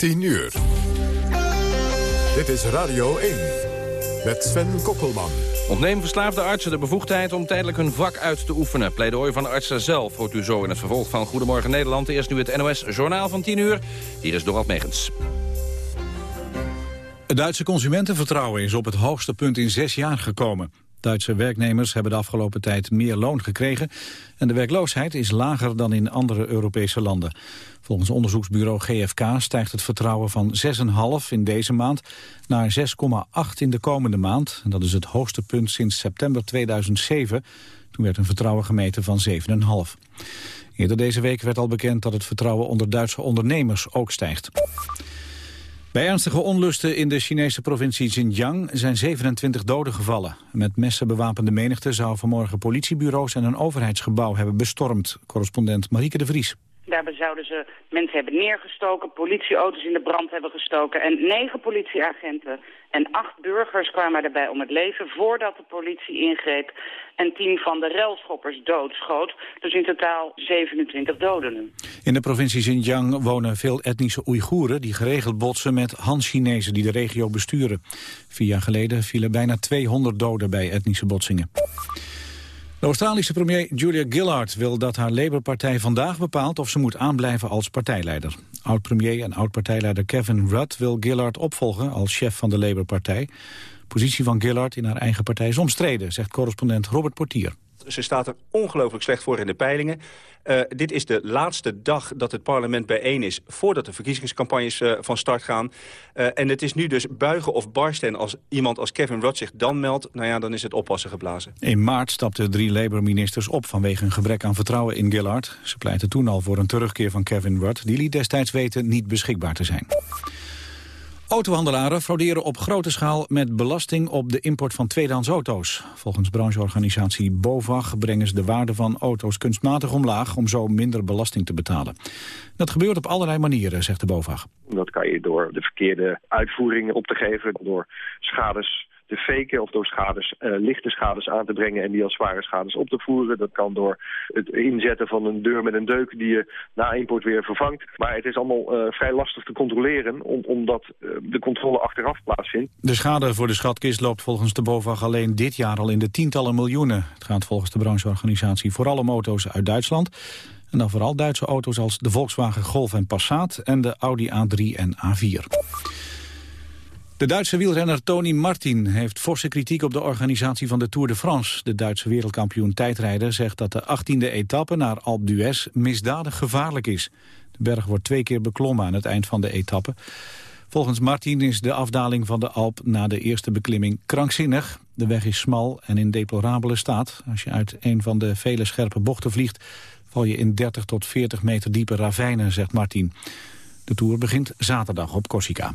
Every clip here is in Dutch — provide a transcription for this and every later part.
10 uur. Dit is Radio 1 met Sven Kokkelman. Ontnemen verslaafde artsen de bevoegdheid om tijdelijk hun vak uit te oefenen. Pleidooi van de artsen zelf hoort u zo in het vervolg van Goedemorgen Nederland. Eerst nu het NOS Journaal van 10 uur. Hier is Dorald Megens. Het Duitse consumentenvertrouwen is op het hoogste punt in zes jaar gekomen. Duitse werknemers hebben de afgelopen tijd meer loon gekregen... en de werkloosheid is lager dan in andere Europese landen. Volgens onderzoeksbureau GFK stijgt het vertrouwen van 6,5 in deze maand... naar 6,8 in de komende maand. En dat is het hoogste punt sinds september 2007. Toen werd een vertrouwen gemeten van 7,5. Eerder deze week werd al bekend dat het vertrouwen onder Duitse ondernemers ook stijgt. Bij ernstige onlusten in de Chinese provincie Xinjiang zijn 27 doden gevallen. Met messen bewapende menigte zou vanmorgen politiebureaus en een overheidsgebouw hebben bestormd. Correspondent Marieke de Vries. Daarbij zouden ze mensen hebben neergestoken, politieauto's in de brand hebben gestoken... en negen politieagenten en acht burgers kwamen daarbij om het leven... voordat de politie ingreep en tien van de relschoppers doodschoot. Dus in totaal 27 doden In de provincie Xinjiang wonen veel etnische Oeigoeren... die geregeld botsen met Han-Chinezen die de regio besturen. Vier jaar geleden vielen bijna 200 doden bij etnische botsingen. De Australische premier Julia Gillard wil dat haar Labour-partij vandaag bepaalt of ze moet aanblijven als partijleider. Oud-premier en oud-partijleider Kevin Rudd wil Gillard opvolgen als chef van de Labour-partij. Positie van Gillard in haar eigen partij is omstreden, zegt correspondent Robert Portier. Ze staat er ongelooflijk slecht voor in de peilingen. Uh, dit is de laatste dag dat het parlement bijeen is... voordat de verkiezingscampagnes uh, van start gaan. Uh, en het is nu dus buigen of barsten. En als iemand als Kevin Rudd zich dan meldt... nou ja, dan is het oppassen geblazen. In maart stapten drie Labour-ministers op... vanwege een gebrek aan vertrouwen in Gillard. Ze pleiten toen al voor een terugkeer van Kevin Rudd. Die liet destijds weten niet beschikbaar te zijn. Autohandelaren frauderen op grote schaal met belasting op de import van tweedehands auto's. Volgens brancheorganisatie BOVAG brengen ze de waarde van auto's kunstmatig omlaag om zo minder belasting te betalen. Dat gebeurt op allerlei manieren, zegt de BOVAG. Dat kan je door de verkeerde uitvoeringen op te geven, door schades te faken of door uh, lichte schades aan te brengen en die als zware schades op te voeren. Dat kan door het inzetten van een deur met een deuk die je na import weer vervangt. Maar het is allemaal uh, vrij lastig te controleren om, omdat uh, de controle achteraf plaatsvindt. De schade voor de schatkist loopt volgens de BOVAG alleen dit jaar al in de tientallen miljoenen. Het gaat volgens de brancheorganisatie vooral om auto's uit Duitsland. En dan vooral Duitse auto's als de Volkswagen Golf en Passat en de Audi A3 en A4. De Duitse wielrenner Tony Martin heeft forse kritiek op de organisatie van de Tour de France. De Duitse wereldkampioen tijdrijder zegt dat de 18e etappe naar Alpe d'Huez misdadig gevaarlijk is. De berg wordt twee keer beklommen aan het eind van de etappe. Volgens Martin is de afdaling van de Alp na de eerste beklimming krankzinnig. De weg is smal en in deplorabele staat. Als je uit een van de vele scherpe bochten vliegt... val je in 30 tot 40 meter diepe ravijnen, zegt Martin. De Tour begint zaterdag op Corsica.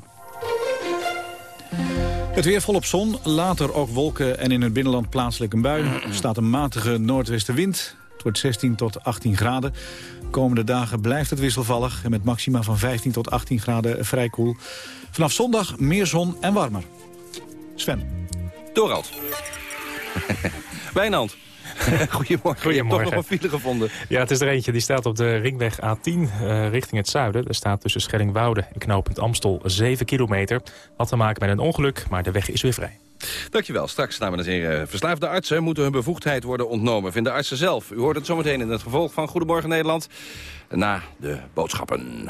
Het weer volop zon, later ook wolken en in het binnenland plaatselijk een bui. Er staat een matige noordwestenwind. Het wordt 16 tot 18 graden. De komende dagen blijft het wisselvallig en met maxima van 15 tot 18 graden vrij koel. Vanaf zondag meer zon en warmer. Sven. Dorald. Wijnand. Goedemorgen. Goedemorgen. Je hebt toch nog een file gevonden. Ja, het is er eentje. Die staat op de ringweg A10 uh, richting het zuiden. Er staat tussen Schellingwoude en knooppunt Amstel 7 kilometer. Had te maken met een ongeluk, maar de weg is weer vrij. Dankjewel. Straks, dames en heren, verslaafde artsen moeten hun bevoegdheid worden ontnomen. Vinden artsen zelf. U hoort het zometeen in het gevolg van Goedemorgen Nederland. Na de boodschappen.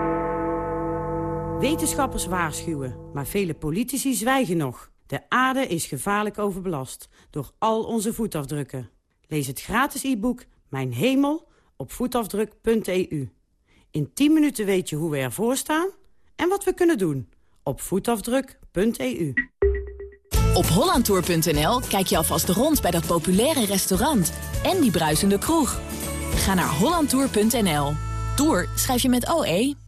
Wetenschappers waarschuwen, maar vele politici zwijgen nog. De aarde is gevaarlijk overbelast door al onze voetafdrukken. Lees het gratis e-book Mijn Hemel op voetafdruk.eu. In 10 minuten weet je hoe we ervoor staan en wat we kunnen doen op voetafdruk.eu. Op hollandtour.nl kijk je alvast rond bij dat populaire restaurant en die bruisende kroeg. Ga naar hollandtour.nl. Tour schrijf je met OE.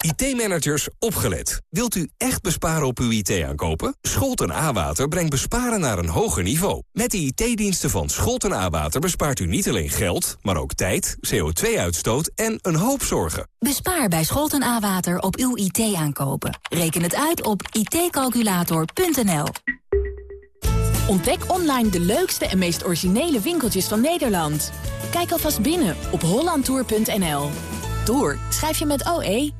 IT-managers, opgelet. Wilt u echt besparen op uw IT-aankopen? Scholten A-Water brengt besparen naar een hoger niveau. Met de IT-diensten van Scholten A-Water bespaart u niet alleen geld... maar ook tijd, CO2-uitstoot en een hoop zorgen. Bespaar bij Scholten A-Water op uw IT-aankopen. Reken het uit op itcalculator.nl. Ontdek online de leukste en meest originele winkeltjes van Nederland. Kijk alvast binnen op hollandtour.nl. Tour schrijf je met OE.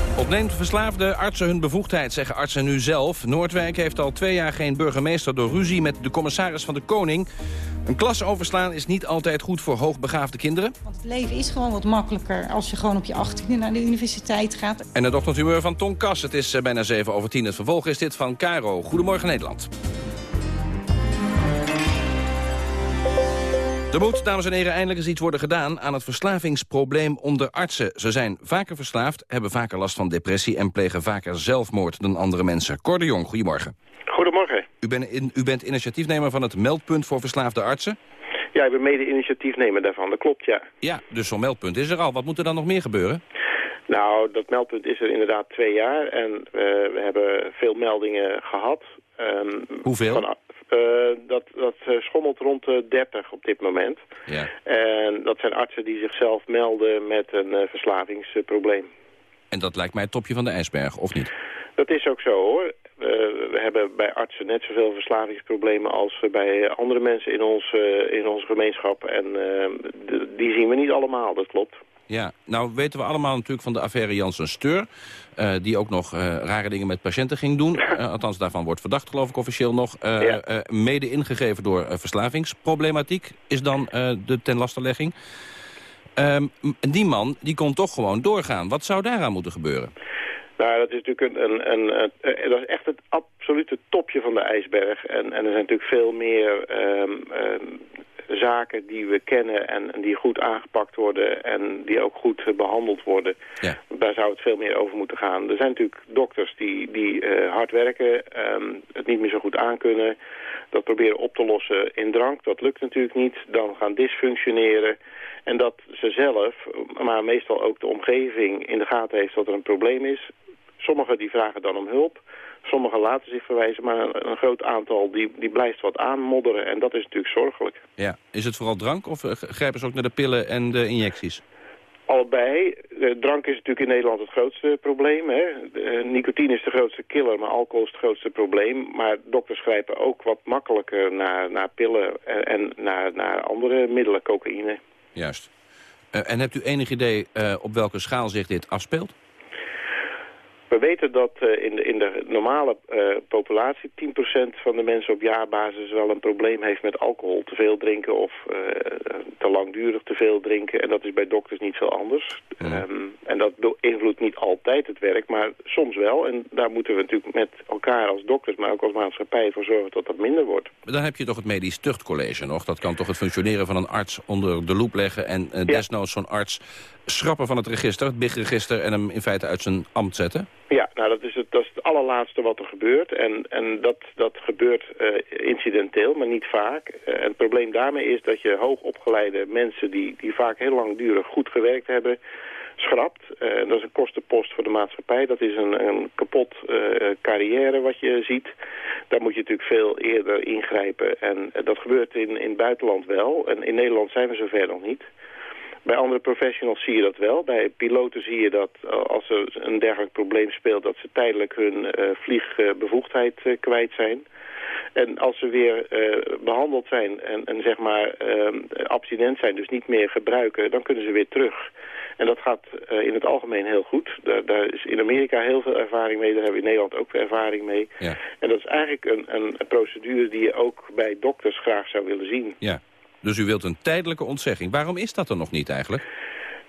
Ontneemt verslaafde artsen hun bevoegdheid, zeggen artsen nu zelf. Noordwijk heeft al twee jaar geen burgemeester door ruzie met de commissaris van de Koning. Een klas overslaan is niet altijd goed voor hoogbegaafde kinderen. Want het leven is gewoon wat makkelijker als je gewoon op je 18e naar de universiteit gaat. En het ochtendhumeur van Ton Kas. Het is eh, bijna 7 over 10. Het vervolg is dit van Caro. Goedemorgen Nederland. Er moet, dames en heren, eindelijk eens iets worden gedaan aan het verslavingsprobleem onder artsen. Ze zijn vaker verslaafd, hebben vaker last van depressie en plegen vaker zelfmoord dan andere mensen. Cor de Jong, goedemorgen. Goedemorgen. U bent, in, u bent initiatiefnemer van het meldpunt voor verslaafde artsen? Ja, ik ben mede-initiatiefnemer daarvan, dat klopt, ja. Ja, dus zo'n meldpunt is er al. Wat moet er dan nog meer gebeuren? Nou, dat meldpunt is er inderdaad twee jaar en uh, we hebben veel meldingen gehad. Um, Hoeveel? Van, dat, dat schommelt rond de 30 op dit moment. Ja. En dat zijn artsen die zichzelf melden met een verslavingsprobleem. En dat lijkt mij het topje van de ijsberg, of niet? Dat is ook zo, hoor. Uh, we hebben bij artsen net zoveel verslavingsproblemen als bij andere mensen in, ons, uh, in onze gemeenschap. En uh, die zien we niet allemaal, dat klopt. Ja, nou weten we allemaal natuurlijk van de affaire Janssen-Steur... Uh, die ook nog uh, rare dingen met patiënten ging doen. Uh, althans, daarvan wordt verdacht, geloof ik, officieel nog. Ja. mede ingegeven door verslavingsproblematiek is dan de tenlastenlegging. Um, die man die kon toch gewoon doorgaan. Wat zou daaraan moeten gebeuren? Nou, dat is natuurlijk een, een, een, een, dat is echt het absolute topje van de ijsberg. En, en er zijn natuurlijk veel meer um, um, zaken die we kennen en, die goed aangepakt worden en die ook goed uh, behandeld worden. Ja. Daar zou het veel meer over moeten gaan. Er zijn natuurlijk dokters die, die uh, hard werken, um, het niet meer zo goed aankunnen, dat proberen op te lossen in drank. Dat lukt natuurlijk niet. Dan gaan dysfunctioneren. En dat ze zelf, maar meestal ook de omgeving in de gaten heeft dat er een probleem is. Sommigen die vragen dan om hulp. Sommigen laten zich verwijzen, maar een, een, groot aantal die, die blijft wat aanmodderen. En dat is natuurlijk zorgelijk. Ja. Is het vooral drank of grijpen ze ook naar de pillen en de injecties? Allebei. De drank is natuurlijk in Nederland het grootste probleem. Hè. De, nicotine is de grootste killer, maar alcohol is het grootste probleem. Maar dokters grijpen ook wat makkelijker naar, naar pillen en, en naar, naar andere middelen, cocaïne. Juist. Uh, en hebt u enig idee uh, op welke schaal zich dit afspeelt? We weten dat uh, in, de, in de normale uh, populatie 10% van de mensen op jaarbasis wel een probleem heeft met alcohol. Te veel drinken of uh, te langdurig te veel drinken. En dat is bij dokters niet veel anders. Um, en dat beïnvloedt niet altijd het werk, maar soms wel. En daar moeten we natuurlijk met elkaar als dokters, maar ook als maatschappij voor zorgen dat dat minder wordt. Maar dan heb je toch het medisch tuchtcollege nog. Dat kan toch het functioneren van een arts onder de loep leggen en ja. desnoods zo'n arts schrappen van het register, het BIG-register... en hem in feite uit zijn ambt zetten? Ja, nou dat is het, dat is het allerlaatste wat er gebeurt. En, en dat, dat gebeurt uh, incidenteel, maar niet vaak. Uh, en het probleem daarmee is dat je hoogopgeleide mensen... die, die vaak heel langdurig goed gewerkt hebben, schrapt. Uh, dat is een kostenpost voor de maatschappij. Dat is een, een kapot carrière wat je ziet. Daar moet je natuurlijk veel eerder ingrijpen. En dat gebeurt in, in het buitenland wel. En in Nederland zijn we zover nog niet. Bij andere professionals zie je dat wel. Bij piloten zie je dat uh, als er een dergelijk probleem speelt... dat ze tijdelijk hun uh, vliegbevoegdheid uh, kwijt zijn. En als ze weer behandeld zijn en, en zeg maar abstinent zijn... dus niet meer gebruiken, dan kunnen ze weer terug. En dat gaat uh, in het algemeen heel goed. Daar, daar, is in Amerika heel veel ervaring mee. Daar hebben we in Nederland ook ervaring mee. Ja. En dat is eigenlijk een, een, procedure die je ook bij dokters graag zou willen zien. Ja. Dus u wilt een tijdelijke ontzegging. Waarom is dat er nog niet eigenlijk?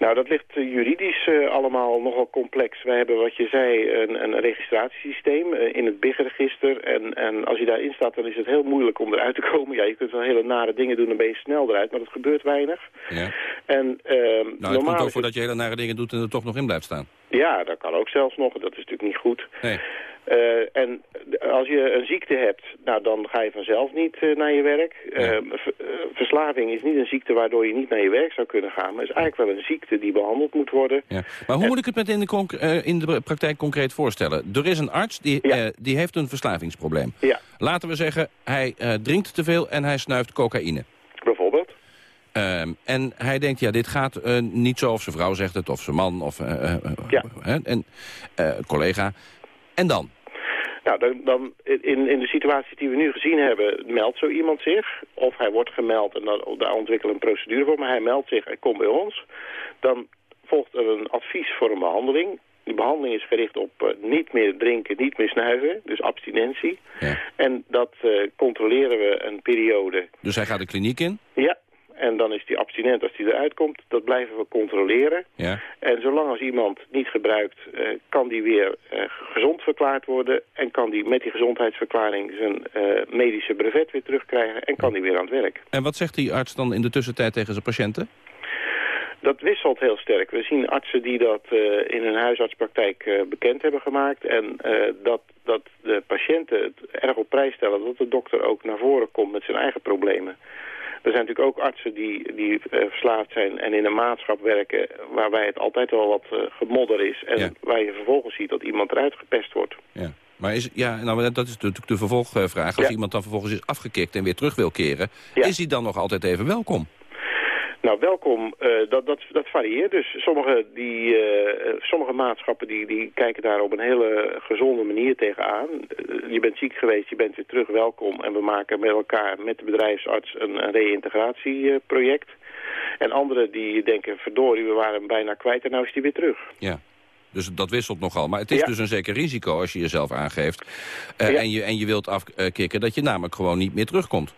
Nou, dat ligt uh, juridisch uh, allemaal nogal complex. Wij hebben, wat je zei, een, een registratiesysteem uh, in het BIG-register. En, en als je daarin staat, dan is het heel moeilijk om eruit te komen. Ja, je kunt wel hele nare dingen doen, dan ben je snel eruit, maar dat gebeurt weinig. Ja. En, nou, het komt ook voor dat je hele nare dingen doet en er toch nog in blijft staan. Ja, dat kan ook zelfs nog. Dat is natuurlijk niet goed. Nee. Uh, en als je een ziekte hebt, nou, dan ga je vanzelf niet uh, naar je werk. Ja. Uh, verslaving is niet een ziekte waardoor je niet naar je werk zou kunnen gaan. Maar is eigenlijk wel een ziekte die behandeld moet worden. Ja. Maar hoe en... moet ik het met in de, in de praktijk concreet voorstellen? Er is een arts die, ja. die heeft een verslavingsprobleem. Ja. Laten we zeggen, hij drinkt te veel en hij snuift cocaïne. Bijvoorbeeld. Um, en hij denkt, ja, dit gaat niet zo of zijn vrouw zegt het, of zijn man, of ja. en, collega. En dan? Nou, dan, dan in, in de situatie die we nu gezien hebben, meldt zo iemand zich. Of hij wordt gemeld en dan, daar ontwikkelen we een procedure voor. Maar hij meldt zich en komt bij ons. Dan volgt er een advies voor een behandeling. Die behandeling is gericht op uh, niet meer drinken, niet meer snuiven. Dus abstinentie. Ja. En dat uh, controleren we een periode. Dus hij gaat de kliniek in? Ja. En dan is die abstinent als die eruit komt. Dat blijven we controleren. Ja. En zolang als iemand niet gebruikt, uh, kan die weer uh, gezond verklaard worden. En kan die met die gezondheidsverklaring zijn uh, medische brevet weer terugkrijgen. En kan die weer aan het werk. En wat zegt die arts dan in de tussentijd tegen zijn patiënten? Dat wisselt heel sterk. We zien artsen die dat in hun huisartspraktijk bekend hebben gemaakt. En dat, dat de patiënten het erg op prijs stellen dat de dokter ook naar voren komt met zijn eigen problemen. Er zijn natuurlijk ook artsen die, die uh, verslaafd zijn en in een maatschap werken... waarbij het altijd wel wat uh, gemodder is. En ja. waar je vervolgens ziet dat iemand eruit gepest wordt. Ja. Maar is, ja, nou, dat is natuurlijk de vervolgvraag. Als Ja. iemand dan vervolgens is afgekikt en weer terug wil keren... Ja. is hij dan nog altijd even welkom? Nou, welkom. Uh, dat, dat, dat varieert. Dus sommige, die, uh, sommige maatschappen die, die kijken daar op een hele gezonde manier tegenaan. Uh, je bent ziek geweest, je bent weer terug, welkom. En we maken met elkaar, met de bedrijfsarts, een, een reïntegratieproject. En anderen die denken, verdorie, we waren hem bijna kwijt en nou is hij weer terug. Ja. Dus dat wisselt nogal. Maar het is Ja. dus een zeker risico als je jezelf aangeeft. Ja. en, je, en je wilt afkicken dat je namelijk gewoon niet meer terugkomt.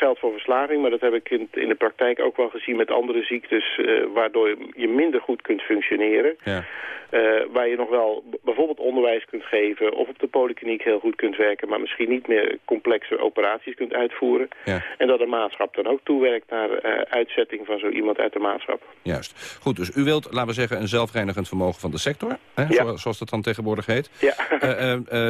Geldt voor verslaving, maar dat heb ik in, in de praktijk ook wel gezien met andere ziektes, uh, waardoor je minder goed kunt functioneren. Ja. Uh, waar je nog wel bijvoorbeeld onderwijs kunt geven of op de polykliniek heel goed kunt werken, maar misschien niet meer complexe operaties kunt uitvoeren. Ja. En dat de maatschap dan ook toewerkt naar uh, uitzetting van zo iemand uit de maatschap. Juist. Goed, dus u wilt, laten we zeggen, een zelfreinigend vermogen van de sector. Hè, Ja. zoals dat dan tegenwoordig heet. Ja.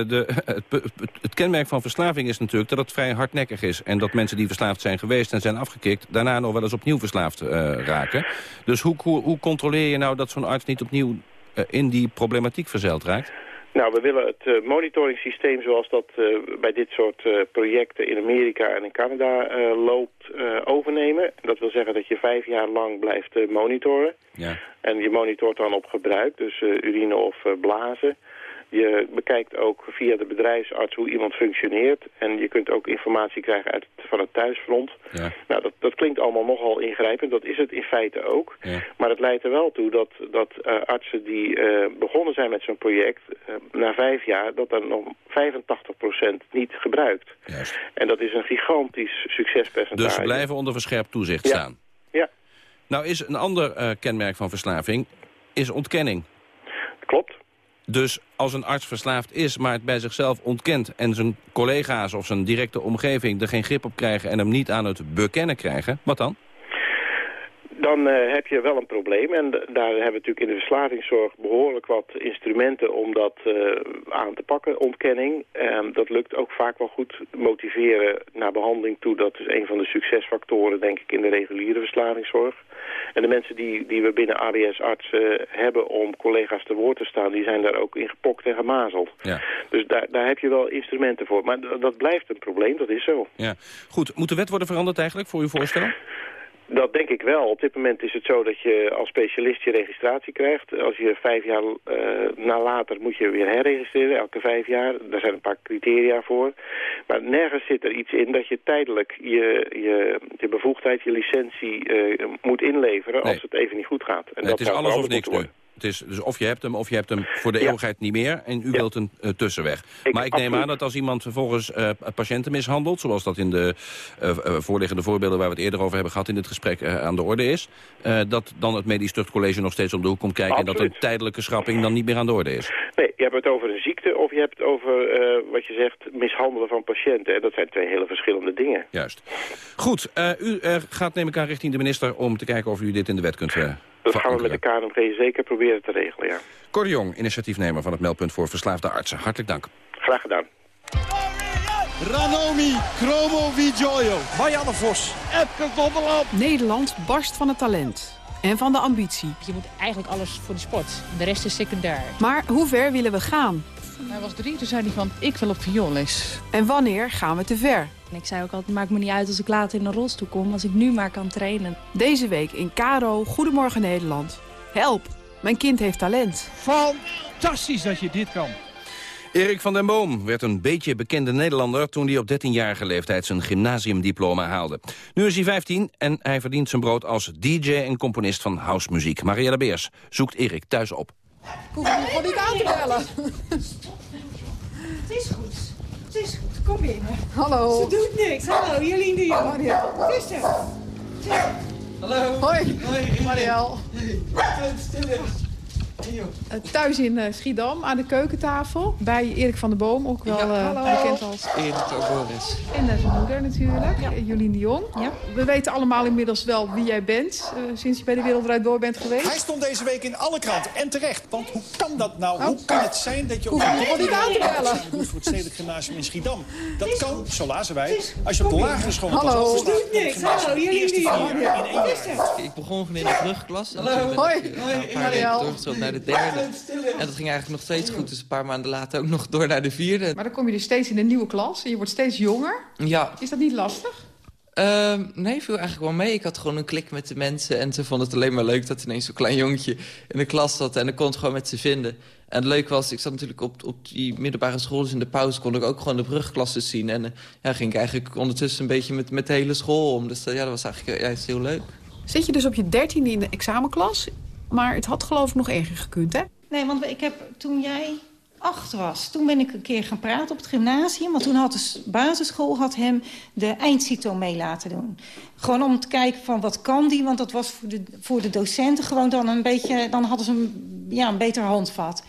De, het, het, het kenmerk van verslaving is natuurlijk dat het vrij hardnekkig is. En dat mensen die verslaafd zijn geweest en zijn afgekikt... daarna nog wel eens opnieuw verslaafd uh, raken. Dus hoe, hoe, hoe controleer je nou dat zo'n arts niet opnieuw uh, in die problematiek verzeild raakt? Nou, we willen het uh, monitoringssysteem zoals dat uh, bij dit soort uh, projecten in Amerika en in Canada loopt overnemen. Dat wil zeggen dat je vijf jaar lang blijft monitoren. Ja. En je monitort dan op gebruik, dus urine of blazen. Je bekijkt ook via de bedrijfsarts hoe iemand functioneert. En je kunt ook informatie krijgen uit, van het thuisfront. Ja. Nou, dat, dat klinkt allemaal nogal ingrijpend. Dat is het in feite ook. Ja. Maar het leidt er wel toe dat, dat uh, artsen die uh, begonnen zijn met zo'n project... Uh, na vijf jaar, dat er nog 85% niet gebruikt. Juist. En dat is een gigantisch succespercentage. Dus ze blijven onder verscherpt toezicht Ja. staan. Ja, Nou is een ander kenmerk van verslaving is ontkenning. klopt. Dus als een arts verslaafd is, maar het bij zichzelf ontkent... en zijn collega's of zijn directe omgeving er geen grip op krijgen... en hem niet aan het bekennen krijgen, wat dan? Dan uh, heb je wel een probleem. En daar hebben we natuurlijk in de verslavingszorg behoorlijk wat instrumenten om dat uh, aan te pakken. Ontkenning, um, dat lukt ook vaak wel goed. Motiveren naar behandeling toe, dat is een van de succesfactoren denk ik in de reguliere verslavingszorg. En de mensen die, die we binnen ABS-arts uh, hebben om collega's te woord te staan, die zijn daar ook in gepokt en gemazeld. Ja. Dus daar, daar heb je wel instrumenten voor. Maar dat blijft een probleem, dat is zo. Ja. Goed, moet de wet worden veranderd eigenlijk voor uw voorstel? Dat denk ik wel. Op dit moment is het zo dat je als specialist je registratie krijgt. Als je vijf jaar uh, na later moet je weer herregistreren, elke vijf jaar. Daar zijn een paar criteria voor. Maar nergens zit er iets in dat je tijdelijk je, je, je bevoegdheid, je licentie uh, moet inleveren als het even niet goed gaat. En dat het is alles of niks nu. Het is dus of je hebt hem of je hebt hem voor de eeuwigheid niet meer... en u wilt een uh, tussenweg. maar ik neem aan dat als iemand vervolgens uh, patiënten mishandelt... zoals dat in de uh, voorliggende voorbeelden waar we het eerder over hebben gehad... in dit gesprek aan de orde is... dat dan het medisch tuchtcollege nog steeds om de hoek komt kijken... en dat een tijdelijke schrapping dan niet meer aan de orde is. Nee, je hebt het over een ziekte of je hebt het over, wat je zegt, mishandelen van patiënten. En dat zijn twee hele verschillende dingen. Juist. Goed, u gaat neem ik aan richting de minister om te kijken of u dit in de wet kunt dat gaan we met de KNMG zeker proberen te regelen, ja. Cor Jong, initiatiefnemer van het meldpunt voor verslaafde artsen. Hartelijk dank. Graag gedaan. Ranomi, Chromo Vigioio, Marianne Vos, Epke Donderland. Nederland barst van het talent. En van de ambitie. Je moet eigenlijk alles voor de sport. De rest is secundair. Maar hoe ver willen we gaan? Hij was drie, toen zei hij van, ik wil op vioolles. En wanneer gaan we te ver? En ik zei ook altijd, maakt me niet uit als ik later in een rolstoel kom... als ik nu maar kan trainen. Deze week in Caro, Goedemorgen Nederland. Help, mijn kind heeft talent. Fantastisch dat je dit kan. Erik van den Boom werd een beetje bekende Nederlander... toen hij op 13-jarige leeftijd zijn gymnasiumdiploma haalde. Nu is hij 15 en hij verdient zijn brood als DJ en componist van housemuziek. Marielle Beers zoekt Erik thuis op. Ik hoef gewoon niet aan te bellen. Het is goed. Het is goed. Kom binnen. Hallo. Ze doet niks. Hallo, Jolien de Jong. Is er. Hallo. Hoi. Hoi. Marielle. Stil uh, thuis in uh, Schiedam aan de keukentafel. Bij Erik van der Boom, ook wel uh, bekend als... Erik Boris. En zijn moeder natuurlijk, ja. Jolien de Jong. Ja. We weten allemaal inmiddels wel wie jij bent, sinds je bij de Wereld Door bent geweest. Hij stond deze week in alle kranten en terecht. Want hoe kan dat nou? Oh. Hoe kan het zijn dat je op een niet aan te bellen. voor het Stedelijk Gymnasium in Schiedam? Dat kan, zo lazen wij, als je op de lagere school Hallo. was doet niks. Hallo, Jolien de Jong. Ik begon gewoon in de brugklas. Hallo. Hoi. Hoi, Marielle. Doorgestroomd naar de derde. En dat ging eigenlijk nog steeds goed. Dus een paar maanden later ook nog door naar de vierde. Maar dan kom je dus steeds in een nieuwe klas. En je wordt steeds jonger. Ja. Is dat niet lastig? Uh, nee, viel eigenlijk wel mee. Ik had gewoon een klik met de mensen. En ze vonden het alleen maar leuk dat ineens zo'n klein jongetje in de klas zat. En ik kon het gewoon met ze vinden. En het leuke was, ik zat natuurlijk op, op die middelbare school. Dus in de pauze kon ik ook gewoon de brugklassen zien. En uh, ja, ging ik eigenlijk ondertussen een beetje met, met de hele school om. Dus uh, ja, dat was eigenlijk juist heel leuk. Zit je dus op je dertiende in de examenklas? Maar het had geloof ik nog erger gekund, hè? Nee, want ik heb toen jij acht was, toen ben ik een keer gaan praten op het gymnasium. Want toen had de basisschool had hem de eindcito mee laten doen. Gewoon om te kijken van wat kan die, want dat was voor de, voor de docenten gewoon dan een beetje... dan hadden ze een, ja, een beter handvat.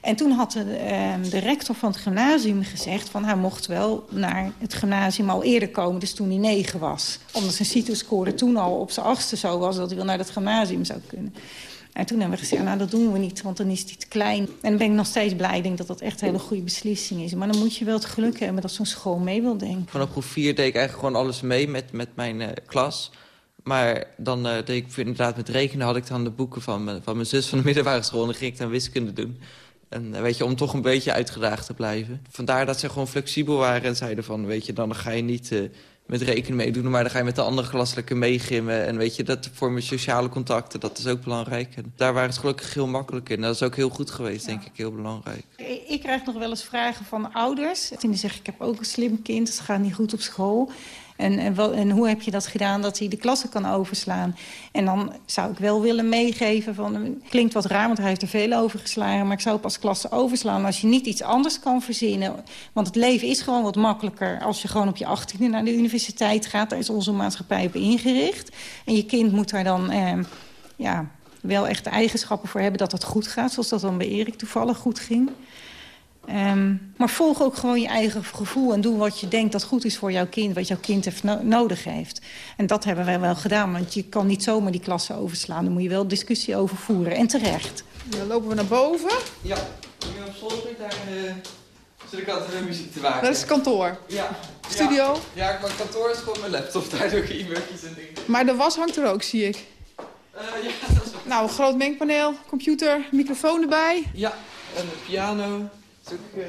En toen had de, uh, de rector van het gymnasium gezegd... van hij mocht wel naar het gymnasium al eerder komen, dus toen hij negen was. Omdat zijn CITO-score toen al op zijn achtste zo was... dat hij wel naar het gymnasium zou kunnen. En toen hebben we gezegd, nou dat doen we niet, want dan is hij te klein. En dan ben ik nog steeds blij, denk dat dat echt een hele goede beslissing is. Maar dan moet je wel het geluk hebben dat zo'n school mee wil denken. Vanaf groep 4 deed ik eigenlijk gewoon alles mee met, met mijn uh, klas. Maar dan uh, deed ik inderdaad met rekenen had ik dan de boeken van, me, van mijn zus van de middelbare school... en dan ging ik dan wiskunde doen. En uh, weet je, om toch een beetje uitgedaagd te blijven. Vandaar dat ze gewoon flexibel waren en zeiden van... weet je, dan ga je niet met rekenen meedoen... maar dan ga je met de andere klas lekker meegimmen. En weet je, dat vormen sociale contacten, dat is ook belangrijk. En daar waren ze gelukkig heel makkelijk in. Dat is ook heel goed geweest, denk ik, heel belangrijk. Ik krijg nog wel eens vragen van ouders. En die zeggen, ik heb ook een slim kind, het gaat niet goed op school... En, en, wel, en, hoe heb je dat gedaan dat hij de klasse kan overslaan? En dan zou ik wel willen meegeven van... klinkt wat raar, want hij heeft er veel over geslagen... maar ik zou pas klasse overslaan als je niet iets anders kan verzinnen. Want het leven is gewoon wat makkelijker... als je gewoon op je achttiende naar de universiteit gaat. Daar is onze maatschappij op ingericht. En je kind moet daar dan... Eh, ja, wel echt eigenschappen voor hebben dat het goed gaat. Zoals dat dan bij Erik toevallig goed ging. Um, maar volg ook gewoon je eigen gevoel en doe wat je denkt dat goed is voor jouw kind. Wat jouw kind heeft no nodig heeft. En dat hebben wij wel gedaan, want je kan niet zomaar die klasse overslaan. Daar moet je wel discussie over voeren. En terecht. Dan lopen we naar boven. Ja, hier op zolder, daar uh, zit ik altijd weer muziek te maken. Dat is het kantoor? Ja. Studio? Ja, ja mijn kantoor is gewoon mijn laptop. Daar doe ik e-mailtjes en dingen. Maar de was hangt er ook, zie ik. Uh, ja, dat is ook... Nou, een groot mengpaneel, computer, microfoon erbij. Ja, en een piano. Uh...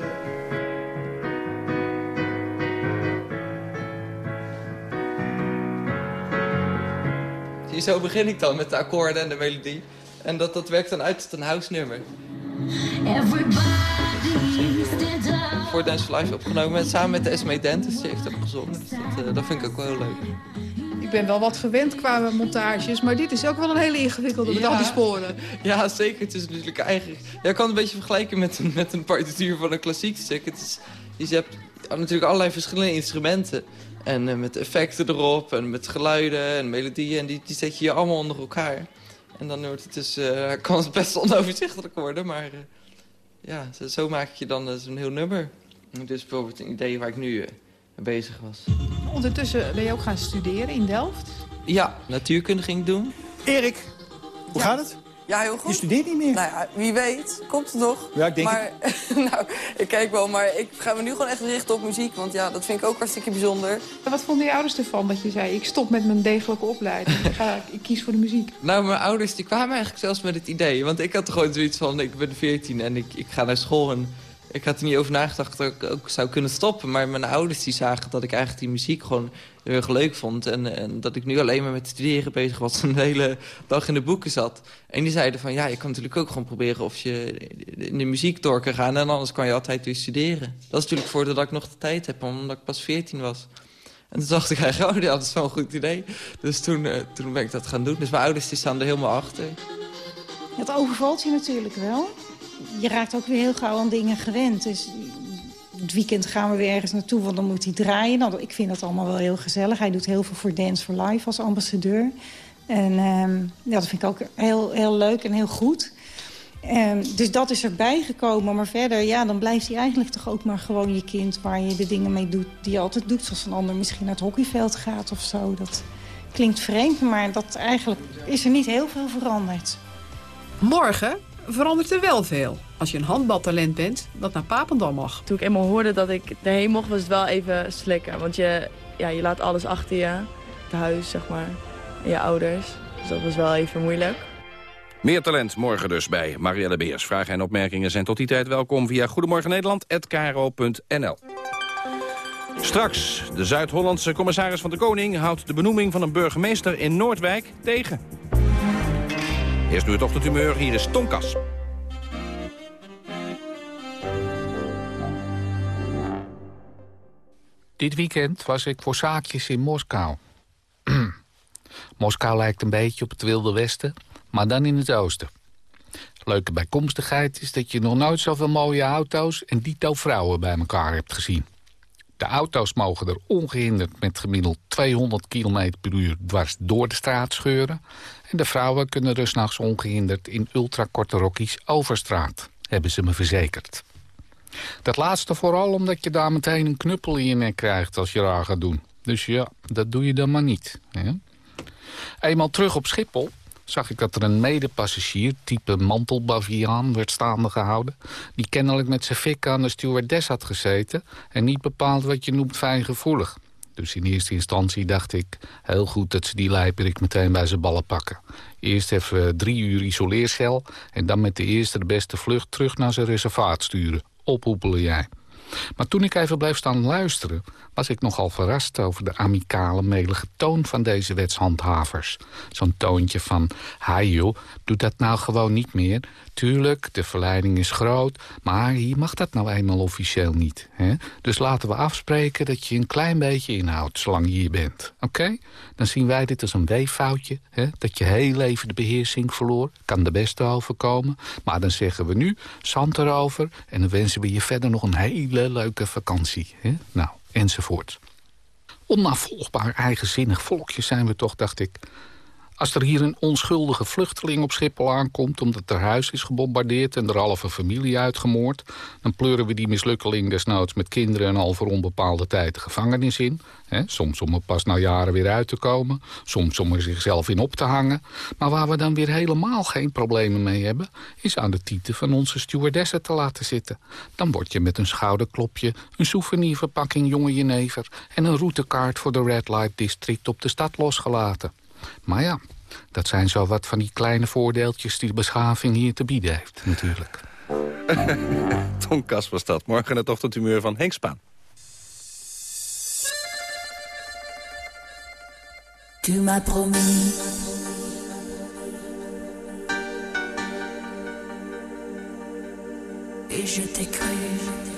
zo begin ik dan met de akkoorden en de melodie. En dat, dat werkt dan uit tot een house nummer. Voor Dance for Life opgenomen samen met de Esme Dentist. Die heeft ook gezongen. Dus dat, uh, dat vind ik ook wel heel leuk. Ik ben wel wat gewend qua montages, maar dit is ook wel een hele ingewikkelde met al die sporen. Ja, zeker. Het is natuurlijk eigenlijk... Ja, ik kan het een beetje vergelijken met een, met een partituur van een klassiek stuk. Het is, je hebt natuurlijk allerlei verschillende instrumenten. En uh, met effecten erop en met geluiden en melodieën. En die, die zet je hier allemaal onder elkaar. En dan wordt het dus, uh, kan het best onoverzichtelijk worden. Maar uh, ja, zo, zo, maak je dan zo'n heel nummer. Dus bijvoorbeeld een idee waar ik nu bezig was. Ondertussen ben je ook gaan studeren in Delft? Ja, natuurkunde ging ik doen. Erik, hoe ja. gaat het? Ja, heel goed. Je studeert niet meer? Nou ja, wie weet. Komt het nog. Ja, ik denk maar, nou, ik kijk wel, maar ik ga me nu gewoon echt richten op muziek. Want ja, dat vind ik ook hartstikke bijzonder. Wat vonden je ouders ervan dat je zei... ik stop met mijn degelijke opleiding, ik, ga, ik kies voor de muziek? Nou, mijn ouders die kwamen eigenlijk zelfs met het idee. Want ik had er gewoon zoiets van, ik ben 14 en ik, ik ga naar school... En ik had er niet over nagedacht dat ik ook zou kunnen stoppen. Maar mijn ouders die zagen dat ik eigenlijk die muziek gewoon heel erg leuk vond. En, en dat ik nu alleen maar met studeren bezig was. Een hele dag in de boeken zat. En die zeiden van ja, je kan natuurlijk ook gewoon proberen of je in de muziek door kan gaan. En anders kan je altijd weer studeren. Dat is natuurlijk voordeel dat ik nog de tijd heb, omdat ik pas 14 was. En toen dacht ik eigenlijk, oh ja, dat is wel een goed idee. Dus toen, uh, toen ben ik dat gaan doen. Dus mijn ouders die staan er helemaal achter. Het overvalt je natuurlijk wel je raakt ook weer heel gauw aan dingen gewend. Dus het weekend gaan we weer ergens naartoe, want dan moet hij draaien. Nou, ik vind dat allemaal wel heel gezellig. Hij doet heel veel voor Dance for Life als ambassadeur. En um, ja, dat vind ik ook heel, heel leuk en heel goed. Um, dus dat is erbij gekomen. Maar verder, ja, dan blijft hij eigenlijk toch ook maar gewoon je kind... waar je de dingen mee doet die je altijd doet. Zoals een ander misschien naar het hockeyveld gaat of zo. Dat klinkt vreemd, maar dat eigenlijk is er niet heel veel veranderd. Morgen verandert er wel veel. Als je een handbaltalent bent, dat naar Papendal mag. Toen ik eenmaal hoorde dat ik erheen mocht, was het wel even slikken. Want je, ja, je laat alles achter je. Het huis, zeg maar. En je ouders. Dus dat was wel even moeilijk. Meer talent morgen dus bij Marielle Beers. Vragen en opmerkingen zijn tot die tijd welkom via Goedemorgen Nederland@kro.nl. Straks, de Zuid-Hollandse commissaris van de Koning... houdt de benoeming van een burgemeester in Noordwijk tegen. Eerst nu het ochtendhumeur, hier is Tonkas. Dit weekend was ik voor zaakjes in Moskou. Moskou lijkt een beetje op het Wilde Westen, maar dan in het oosten. Leuke bijkomstigheid is dat je nog nooit zoveel mooie auto's... en dito vrouwen bij elkaar hebt gezien. De auto's mogen er ongehinderd met gemiddeld 200 km per uur dwars door de straat scheuren. En de vrouwen kunnen dus s'nachts ongehinderd in ultrakorte rokjes over straat, hebben ze me verzekerd. Dat laatste vooral omdat je daar meteen een knuppel in je nek krijgt als je raar gaat doen. Dus ja, dat doe je dan maar niet. Hè? Eenmaal terug op Schiphol zag ik dat er een medepassagier, type mantelbaviaan, werd staande gehouden... die kennelijk met zijn fik aan de stewardess had gezeten... en niet bepaald wat je noemt fijngevoelig. Dus in eerste instantie dacht ik, heel goed dat ze die lijperik meteen bij zijn ballen pakken. Eerst even drie uur isoleercel en dan met de eerste de beste vlucht terug naar zijn reservaat sturen. Ophoepelen jij. Maar toen ik even bleef staan luisteren... was ik nogal verrast over de amicale, melige toon van deze wetshandhavers. Zo'n toontje van, hi joh, doe dat nou gewoon niet meer. Tuurlijk, de verleiding is groot, maar hier mag dat nou eenmaal officieel niet. Hè? Dus laten we afspreken dat je een klein beetje inhoudt zolang je hier bent. Oké? Dan zien wij dit als een weeffoutje, hè? dat je heel even de beheersing verloor. Kan de beste overkomen. Maar dan zeggen we nu, zand erover en dan wensen we je verder nog een hele leuke vakantie. Hè? Nou, enzovoort. Onnavolgbaar eigenzinnig volkje zijn we toch, dacht ik. Als er hier een onschuldige vluchteling op Schiphol aankomt... omdat er huis is gebombardeerd en er halve familie uitgemoord... dan pleuren we die mislukkeling desnoods met kinderen... en al voor onbepaalde tijd de gevangenis in. Soms om er pas na jaren weer uit te komen. Soms om er zichzelf in op te hangen. Maar waar we dan weer helemaal geen problemen mee hebben... is aan de tieten van onze stewardessen te laten zitten. Dan word je met een schouderklopje... een souvenirverpakking jonge jenever... en een routekaart voor de Red Light District op de stad losgelaten. Maar ja, dat zijn zo wat van die kleine voordeeltjes... die de beschaving hier te bieden heeft, natuurlijk. Tonkas was dat. Morgen het ochtendhumeur van Henk Spaan. Tu m'as promis Et je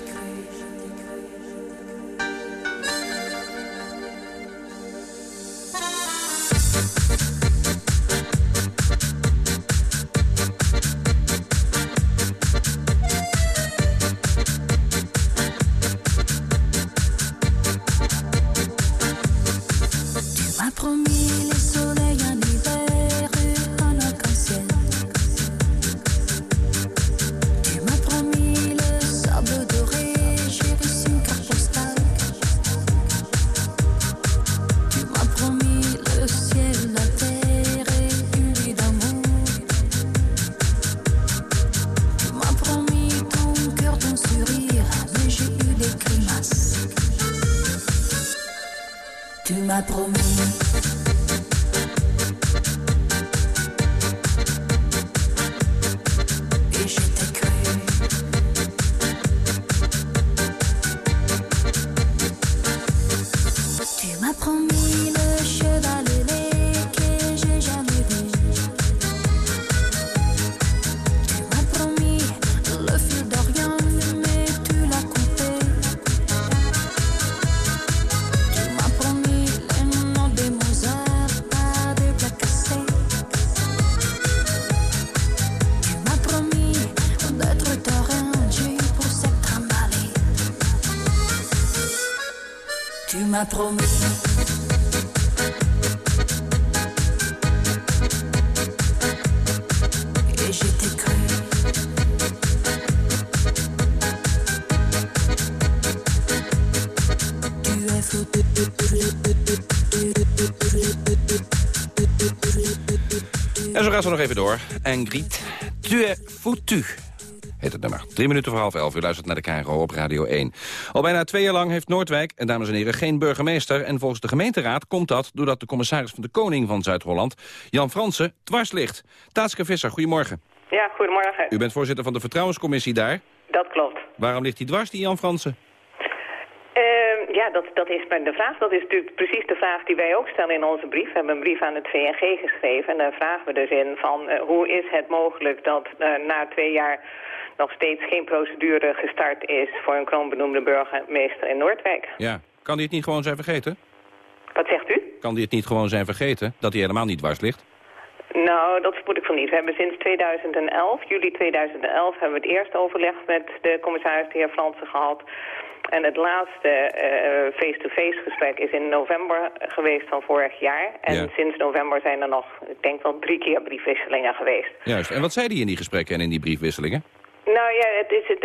Promis. Et je t'ai cru. En zo gaat ze nog even door. En Griet, tu es foutu. Heet het nummer. Drie minuten voor half elf. U luistert naar de KRO op Radio 1. Al bijna twee jaar lang heeft Noordwijk, en dames en heren, geen burgemeester. En volgens de gemeenteraad komt dat doordat de commissaris van de Koning van Zuid-Holland, Jan Fransen, dwars ligt. Taatske Visser, goedemorgen. Ja, goedemorgen. U bent voorzitter van de Vertrouwenscommissie daar. Dat klopt. Waarom ligt hij dwars, die Jan Fransen? Ehm, ja, dat, dat is de vraag. Dat is natuurlijk precies de vraag die wij ook stellen in onze brief. We hebben een brief aan het VNG geschreven. En daar vragen we dus in van eh, hoe is het mogelijk dat eh, na twee jaar nog steeds geen procedure gestart is voor een kroonbenoemde burgemeester in Noordwijk. Ja. Kan hij het niet gewoon zijn vergeten? Wat zegt u? Kan hij het niet gewoon zijn vergeten, dat hij helemaal niet dwars ligt? Nou, dat vermoed ik van niet. We hebben sinds 2011, juli 2011, hebben we het eerste overleg met de commissaris, de heer Fransen, gehad. En het laatste eh, face-to-face gesprek is in november geweest van vorig jaar. En Ja. sinds november zijn er nog, ik denk wel drie keer briefwisselingen geweest. Juist. En wat zei hij in die gesprekken en in die briefwisselingen? Nou ja, het is, het,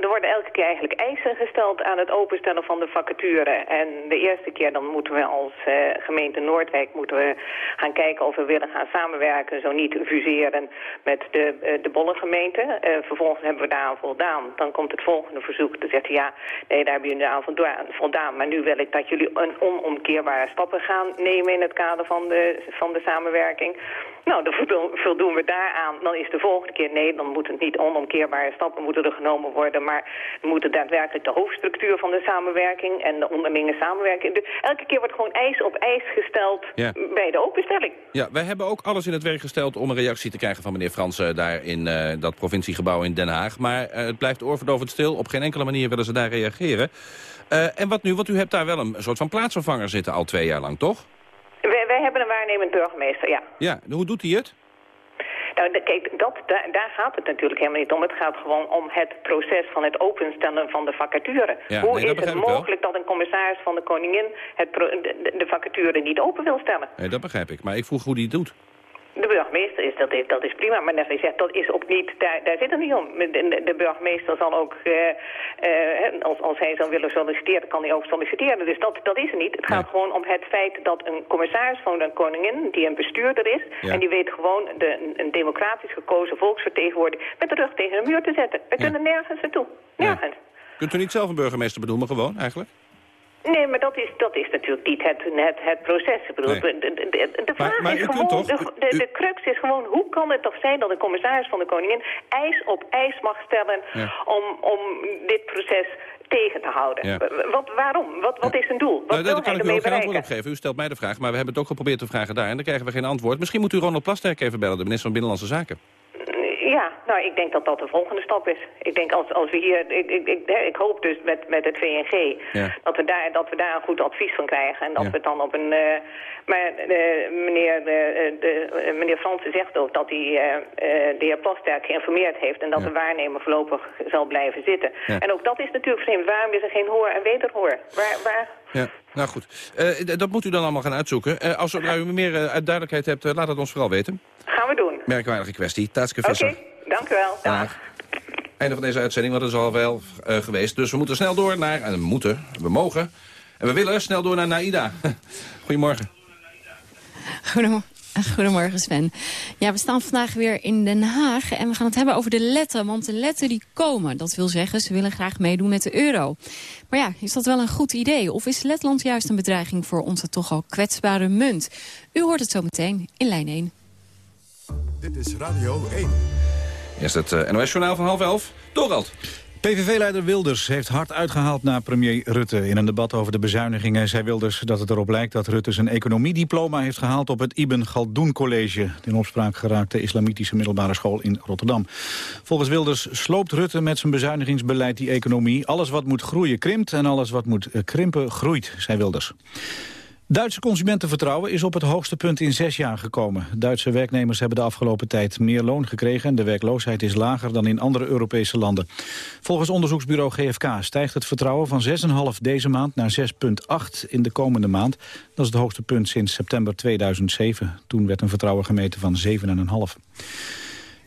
er worden elke keer eigenlijk eisen gesteld aan het openstellen van de vacature. En de eerste keer dan moeten we als eh, gemeente Noordwijk moeten we gaan kijken of we willen gaan samenwerken. Zo niet fuseren met de, eh, de Bollengemeente. Eh, vervolgens hebben we daaraan voldaan. Dan komt het volgende verzoek. Dan zegt hij ja, nee daar hebben jullie aan volda- voldaan. Maar nu wil ik dat jullie een onomkeerbare stappen gaan nemen in het kader van de, van de samenwerking. Nou, dan voldo- voldoen we daaraan. Dan is de volgende keer nee, dan moeten het niet onomkeerbare stappen moeten er genomen worden. Maar moeten daadwerkelijk de hoofdstructuur van de samenwerking en de onderlinge samenwerking. De- elke keer wordt gewoon ijs op ijs gesteld Ja. bij de openstelling. Ja, wij hebben ook alles in het werk gesteld om een reactie te krijgen van meneer Fransen daar in eh, dat provinciegebouw in Den Haag. Maar eh, het blijft oorverdovend stil. Op geen enkele manier willen ze daar reageren. Eh, en wat nu? Want u hebt daar wel een soort van plaatsvervanger zitten al twee jaar lang, toch? Wij, wij hebben een waarnemend burgemeester, ja. Ja, hoe doet hij het? Nou, de- kijk, dat, daar, daar gaat het natuurlijk helemaal niet om. Het gaat gewoon om het proces van het openstellen van de vacature. Ja, Hoe nee, is het mogelijk dat een commissaris van de koningin het pro- de, de- de vacature niet open wil stellen? Nee, dat begrijp ik. Maar ik vroeg hoe hij het doet. De burgemeester is, dat is, dat is prima, maar net als je zegt, dat is ook niet, daar, daar zit het niet om. De, burgemeester zal ook, eh, als, als hij zou willen solliciteren, kan hij ook solliciteren. Dus dat, dat is er niet. Het gaat gewoon om het feit dat een commissaris van de koningin, die een bestuurder is, Ja. en die weet gewoon de, een, een democratisch gekozen volksvertegenwoordiger met de rug tegen de muur te zetten. We kunnen nergens naartoe. Nergens. Kunt u niet zelf een burgemeester benoemen, gewoon, eigenlijk? Nee, maar dat is, dat is natuurlijk niet het, het, het proces. Ik bedoel, Nee. de, de, de, de vraag maar is gewoon, toch- de, de, de crux is gewoon, hoe kan het toch zijn dat een commissaris van de koningin ijs op ijs mag stellen Ja. om, om dit proces tegen te houden? Ja. Wat, waarom? Wat, wat is zijn doel? Wat Nou, wil daar kan ik u ook geen antwoord op geven. U stelt mij de vraag, maar we hebben het ook geprobeerd te vragen daar... en dan krijgen we geen antwoord. Misschien moet u Ronald Plasterk even bellen, de minister van Binnenlandse Zaken. Ja, nou, ik denk dat dat de volgende stap is. Ik denk als, als we hier, ik, ik, ik, hè, ik hoop dus met, met het VNG Ja. dat, we daar, dat we daar een goed advies van krijgen. En dat we dan op een... eh, maar eh, meneer, eh, de, meneer Fransen zegt ook dat hij de heer Plasterk geïnformeerd heeft... en dat de waarnemer voorlopig zal blijven zitten. En ook dat is natuurlijk vreemd. Waarom is er geen hoor en wederhoor? Waar, waar, Ja, nou goed. Eh, dat moet u dan allemaal gaan uitzoeken. Eh, als zodra u meer eh, duidelijkheid hebt, laat het ons vooral weten. gaan we doen? Merkwaardige kwestie. Taatske Oké, Visser. dank u wel. Dag. Einde van deze uitzending, want het is al wel eh, geweest. Dus we moeten snel door naar... En we moeten, we mogen. En we willen snel door naar Naida. Goedemorgen. Goedemorgen. Goedemorgen Sven. Ja, we staan vandaag weer in Den Haag en we gaan het hebben over de letten. Want de letten die komen, dat wil zeggen ze willen graag meedoen met de euro. Maar ja, is dat wel een goed idee? Of is Letland juist een bedreiging voor onze toch al kwetsbare munt? U hoort het zo meteen in lijn 1. Dit is Radio 1. Eerst het eh, NOS-journaal van half elf. Dorald. PVV-leider Wilders heeft hard uitgehaald naar premier Rutte. In een debat over de bezuinigingen zei Wilders dat het erop lijkt... dat Rutte zijn economiediploma heeft gehaald op het Ibn Galdoen College... de in opspraak geraakte islamitische middelbare school in Rotterdam. Volgens Wilders sloopt Rutte met zijn bezuinigingsbeleid die economie. Alles wat moet groeien krimpt en alles wat moet eh, krimpen groeit, zei Wilders. Duitse consumentenvertrouwen is op het hoogste punt in zes jaar gekomen. Duitse werknemers hebben de afgelopen tijd meer loon gekregen... en de werkloosheid is lager dan in andere Europese landen. Volgens onderzoeksbureau GFK stijgt het vertrouwen van 6,5 deze maand naar 6,8 in de komende maand. Dat is het hoogste punt sinds september 2007. Toen werd een vertrouwen gemeten van 7,5.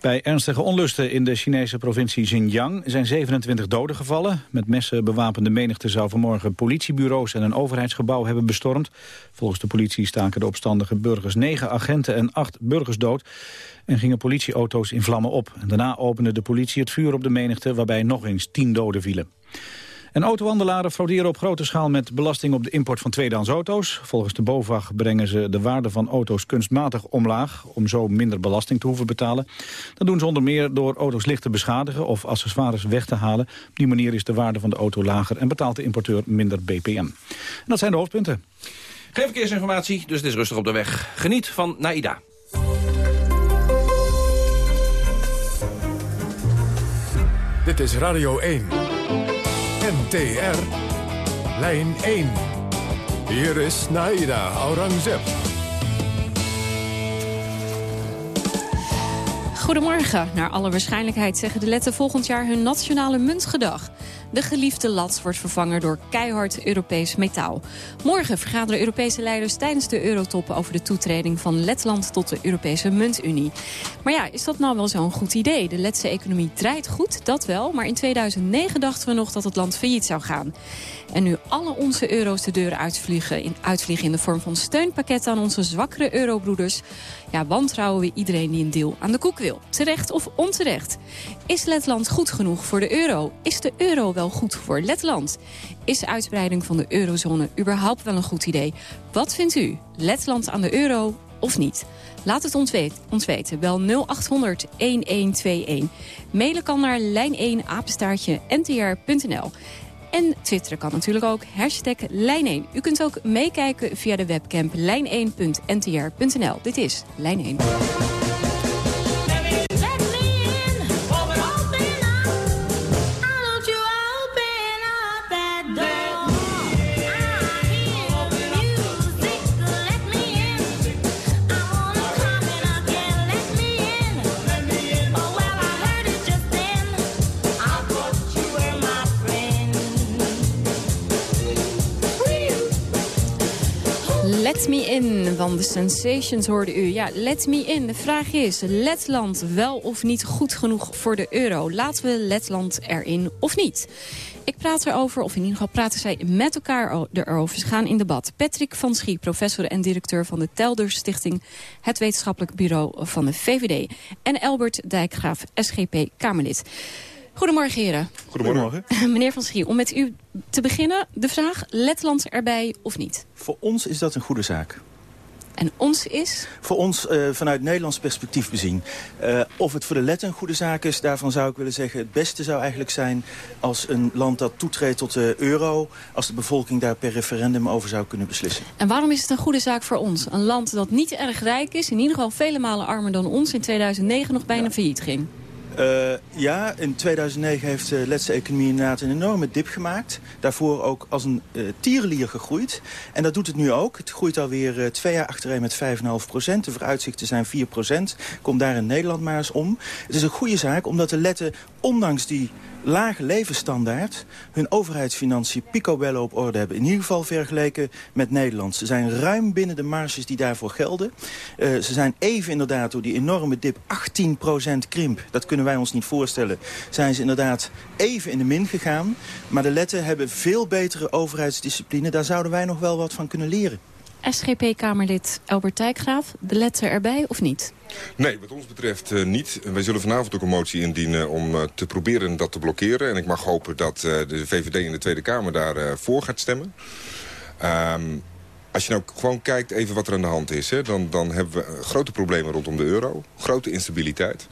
Bij ernstige onlusten in de Chinese provincie Xinjiang zijn 27 doden gevallen. Met messen bewapende menigte zou vanmorgen politiebureaus en een overheidsgebouw hebben bestormd. Volgens de politie staken de opstandige burgers negen agenten en acht burgers dood. En gingen politieauto's in vlammen op. Daarna opende de politie het vuur op de menigte waarbij nog eens tien doden vielen. En autohandelaren frauderen op grote schaal met belasting op de import van tweedehands auto's. Volgens de BOVAG brengen ze de waarde van auto's kunstmatig omlaag... om zo minder belasting te hoeven betalen. Dat doen ze onder meer door auto's licht te beschadigen of accessoires weg te halen. Op die manier is de waarde van de auto lager en betaalt de importeur minder BPM. En dat zijn de hoofdpunten. Geen verkeersinformatie, dus het is rustig op de weg. Geniet van Naida. Dit is Radio 1. NTR. Lijn 1. Hier is Naida Aurangzeb. Goedemorgen. Naar alle waarschijnlijkheid zeggen de letten volgend jaar hun nationale muntgedag. De geliefde lat wordt vervangen door keihard Europees metaal. Morgen vergaderen Europese leiders tijdens de eurotop... over de toetreding van Letland tot de Europese muntunie. Maar ja, is dat nou wel zo'n goed idee? De Letse economie draait goed, dat wel. Maar in 2009 dachten we nog dat het land failliet zou gaan. En nu alle onze euro's de deuren uitvliegen in, uitvliegen in de vorm van steunpakketten aan onze zwakkere eurobroeders... ja, wantrouwen we iedereen die een deel aan de koek wil. Terecht of onterecht. Is Letland goed genoeg voor de euro? Is de euro wel goed voor Letland? Is de uitbreiding van de eurozone überhaupt wel een goed idee? Wat vindt u? Letland aan de euro of niet? Laat het ons, ons weten. Bel 0800 1121. Mailen kan naar lijn1 apenstaartje ntr.nl. En twitteren kan natuurlijk ook. Hashtag Lijn1. U kunt ook meekijken via de webcam lijn1.ntr.nl. Dit is Lijn 1. Let me in, van de Sensations hoorde u. Ja, let me in. De vraag is, Letland wel of niet goed genoeg voor de euro? Laten we Letland erin of niet? Ik praat erover, of in ieder geval praten zij met elkaar erover. Ze gaan in debat. Patrick van Schie, professor en directeur van de Telders Stichting... het wetenschappelijk bureau van de VVD. En Albert Dijkgraaf, SGP-Kamerlid. Goedemorgen, heren. Goedemorgen. Meneer van Schie, om met u te beginnen. De vraag, Letland erbij of niet? Voor ons is dat een goede zaak. En ons is? Voor ons eh, vanuit Nederlands perspectief bezien. Eh, of het voor de Letten een goede zaak is, daarvan zou ik willen zeggen... het beste zou eigenlijk zijn als een land dat toetreedt tot de euro... als de bevolking daar per referendum over zou kunnen beslissen. En waarom is het een goede zaak voor ons? Een land dat niet erg rijk is, in ieder geval vele malen armer dan ons... in 2009 nog bijna failliet ging. Uh, ja, in 2009 heeft de Letse economie inderdaad een enorme dip gemaakt. Daarvoor ook als een uh, tierenlier gegroeid. En dat doet het nu ook. Het groeit alweer uh, twee jaar achtereen met 5,5 procent. De vooruitzichten zijn 4 procent. Kom daar in Nederland maar eens om. Het is een goede zaak, omdat de Letten, ondanks die lage levensstandaard... hun overheidsfinanciën picobello op orde hebben. In ieder geval vergeleken met Nederland. Ze zijn ruim binnen de marges die daarvoor gelden. Uh, ze zijn even inderdaad door die enorme dip 18% krimp. Dat kunnen wij ons niet voorstellen. Zijn ze inderdaad even in de min gegaan. Maar de Letten hebben veel betere overheidsdiscipline. Daar zouden wij nog wel wat van kunnen leren. SGP-Kamerlid Albert Dijkgraaf, de letter erbij of niet? Nee, wat ons betreft uh, niet. Wij zullen vanavond ook een motie indienen om uh, te proberen dat te blokkeren. En ik mag hopen dat uh, de VVD in de Tweede Kamer daarvoor voor gaat stemmen. Um, als je nou gewoon kijkt even wat er aan de hand is... Hè, dan, dan hebben we grote problemen rondom de euro. Grote instabiliteit.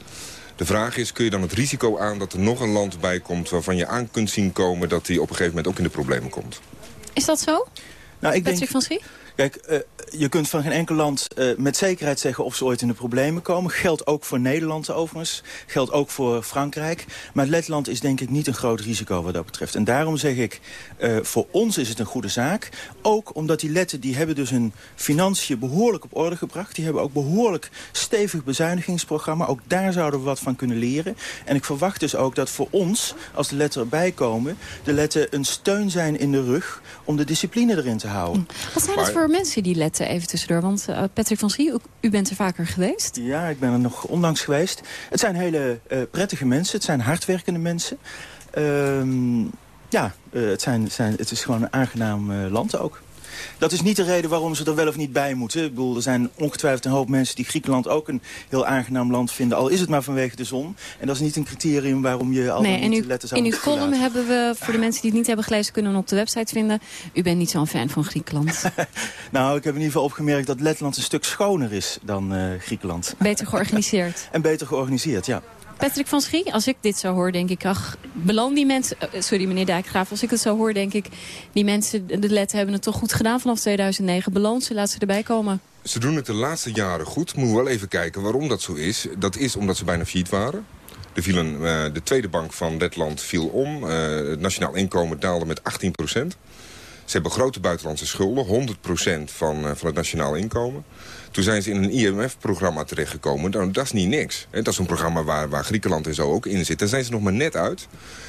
De vraag is, kun je dan het risico aan dat er nog een land bij komt... waarvan je aan kunt zien komen dat die op een gegeven moment ook in de problemen komt? Is dat zo? Nou, ik Patrick denk, van Schie? Kijk, uh, je kunt van geen enkel land uh, met zekerheid zeggen of ze ooit in de problemen komen. Geldt ook voor Nederland overigens. Geldt ook voor Frankrijk. Maar Letland is denk ik niet een groot risico wat dat betreft. En daarom zeg ik, uh, voor ons is het een goede zaak. Ook omdat die Letten, die hebben dus hun financiën behoorlijk op orde gebracht. Die hebben ook behoorlijk stevig bezuinigingsprogramma. Ook daar zouden we wat van kunnen leren. En ik verwacht dus ook dat voor ons, als de Letten erbij komen... de Letten een steun zijn in de rug om de discipline erin te houden. Wat zijn dat voor mensen die letten even tussendoor? Want uh, Patrick van Schie, u bent er vaker geweest. Ja, ik ben er nog onlangs geweest. Het zijn hele uh, prettige mensen, het zijn hardwerkende mensen. Uh, ja, uh, het, zijn, zijn, het is gewoon een aangenaam land ook. Dat is niet de reden waarom ze er wel of niet bij moeten. Ik bedoel, er zijn ongetwijfeld een hoop mensen die Griekenland ook een heel aangenaam land vinden. Al is het maar vanwege de zon. En dat is niet een criterium waarom je al nee, niet u, de letters zou In uw column hebben we, voor de mensen die het niet hebben gelezen, kunnen we op de website vinden. U bent niet zo'n fan van Griekenland. Nou, ik heb in ieder geval opgemerkt dat Letland een stuk schoner is dan uh, Griekenland. Beter georganiseerd. en beter georganiseerd, ja. Patrick van Schie, als ik dit zo hoor, denk ik... ach, beloon die mensen... Uh, sorry, meneer Dijkgraaf. Als ik het zo hoor, denk ik... die mensen, de letten hebben het toch goed gedaan vanaf 2009. Beloon ze, laat ze erbij komen. Ze doen het de laatste jaren goed. Moeten we wel even kijken waarom dat zo is. Dat is omdat ze bijna failliet waren. Uh, de tweede bank van Letland viel om. Uh, het nationaal inkomen daalde met 18 procent. Ze hebben grote buitenlandse schulden, 100 procent van, uh, van het nationaal inkomen. Toen zijn ze in een IMF-programma terechtgekomen. Nou, dat is niet niks. Dat is een programma waar, waar Griekenland en zo ook in zit. Daar zijn ze nog maar net uit.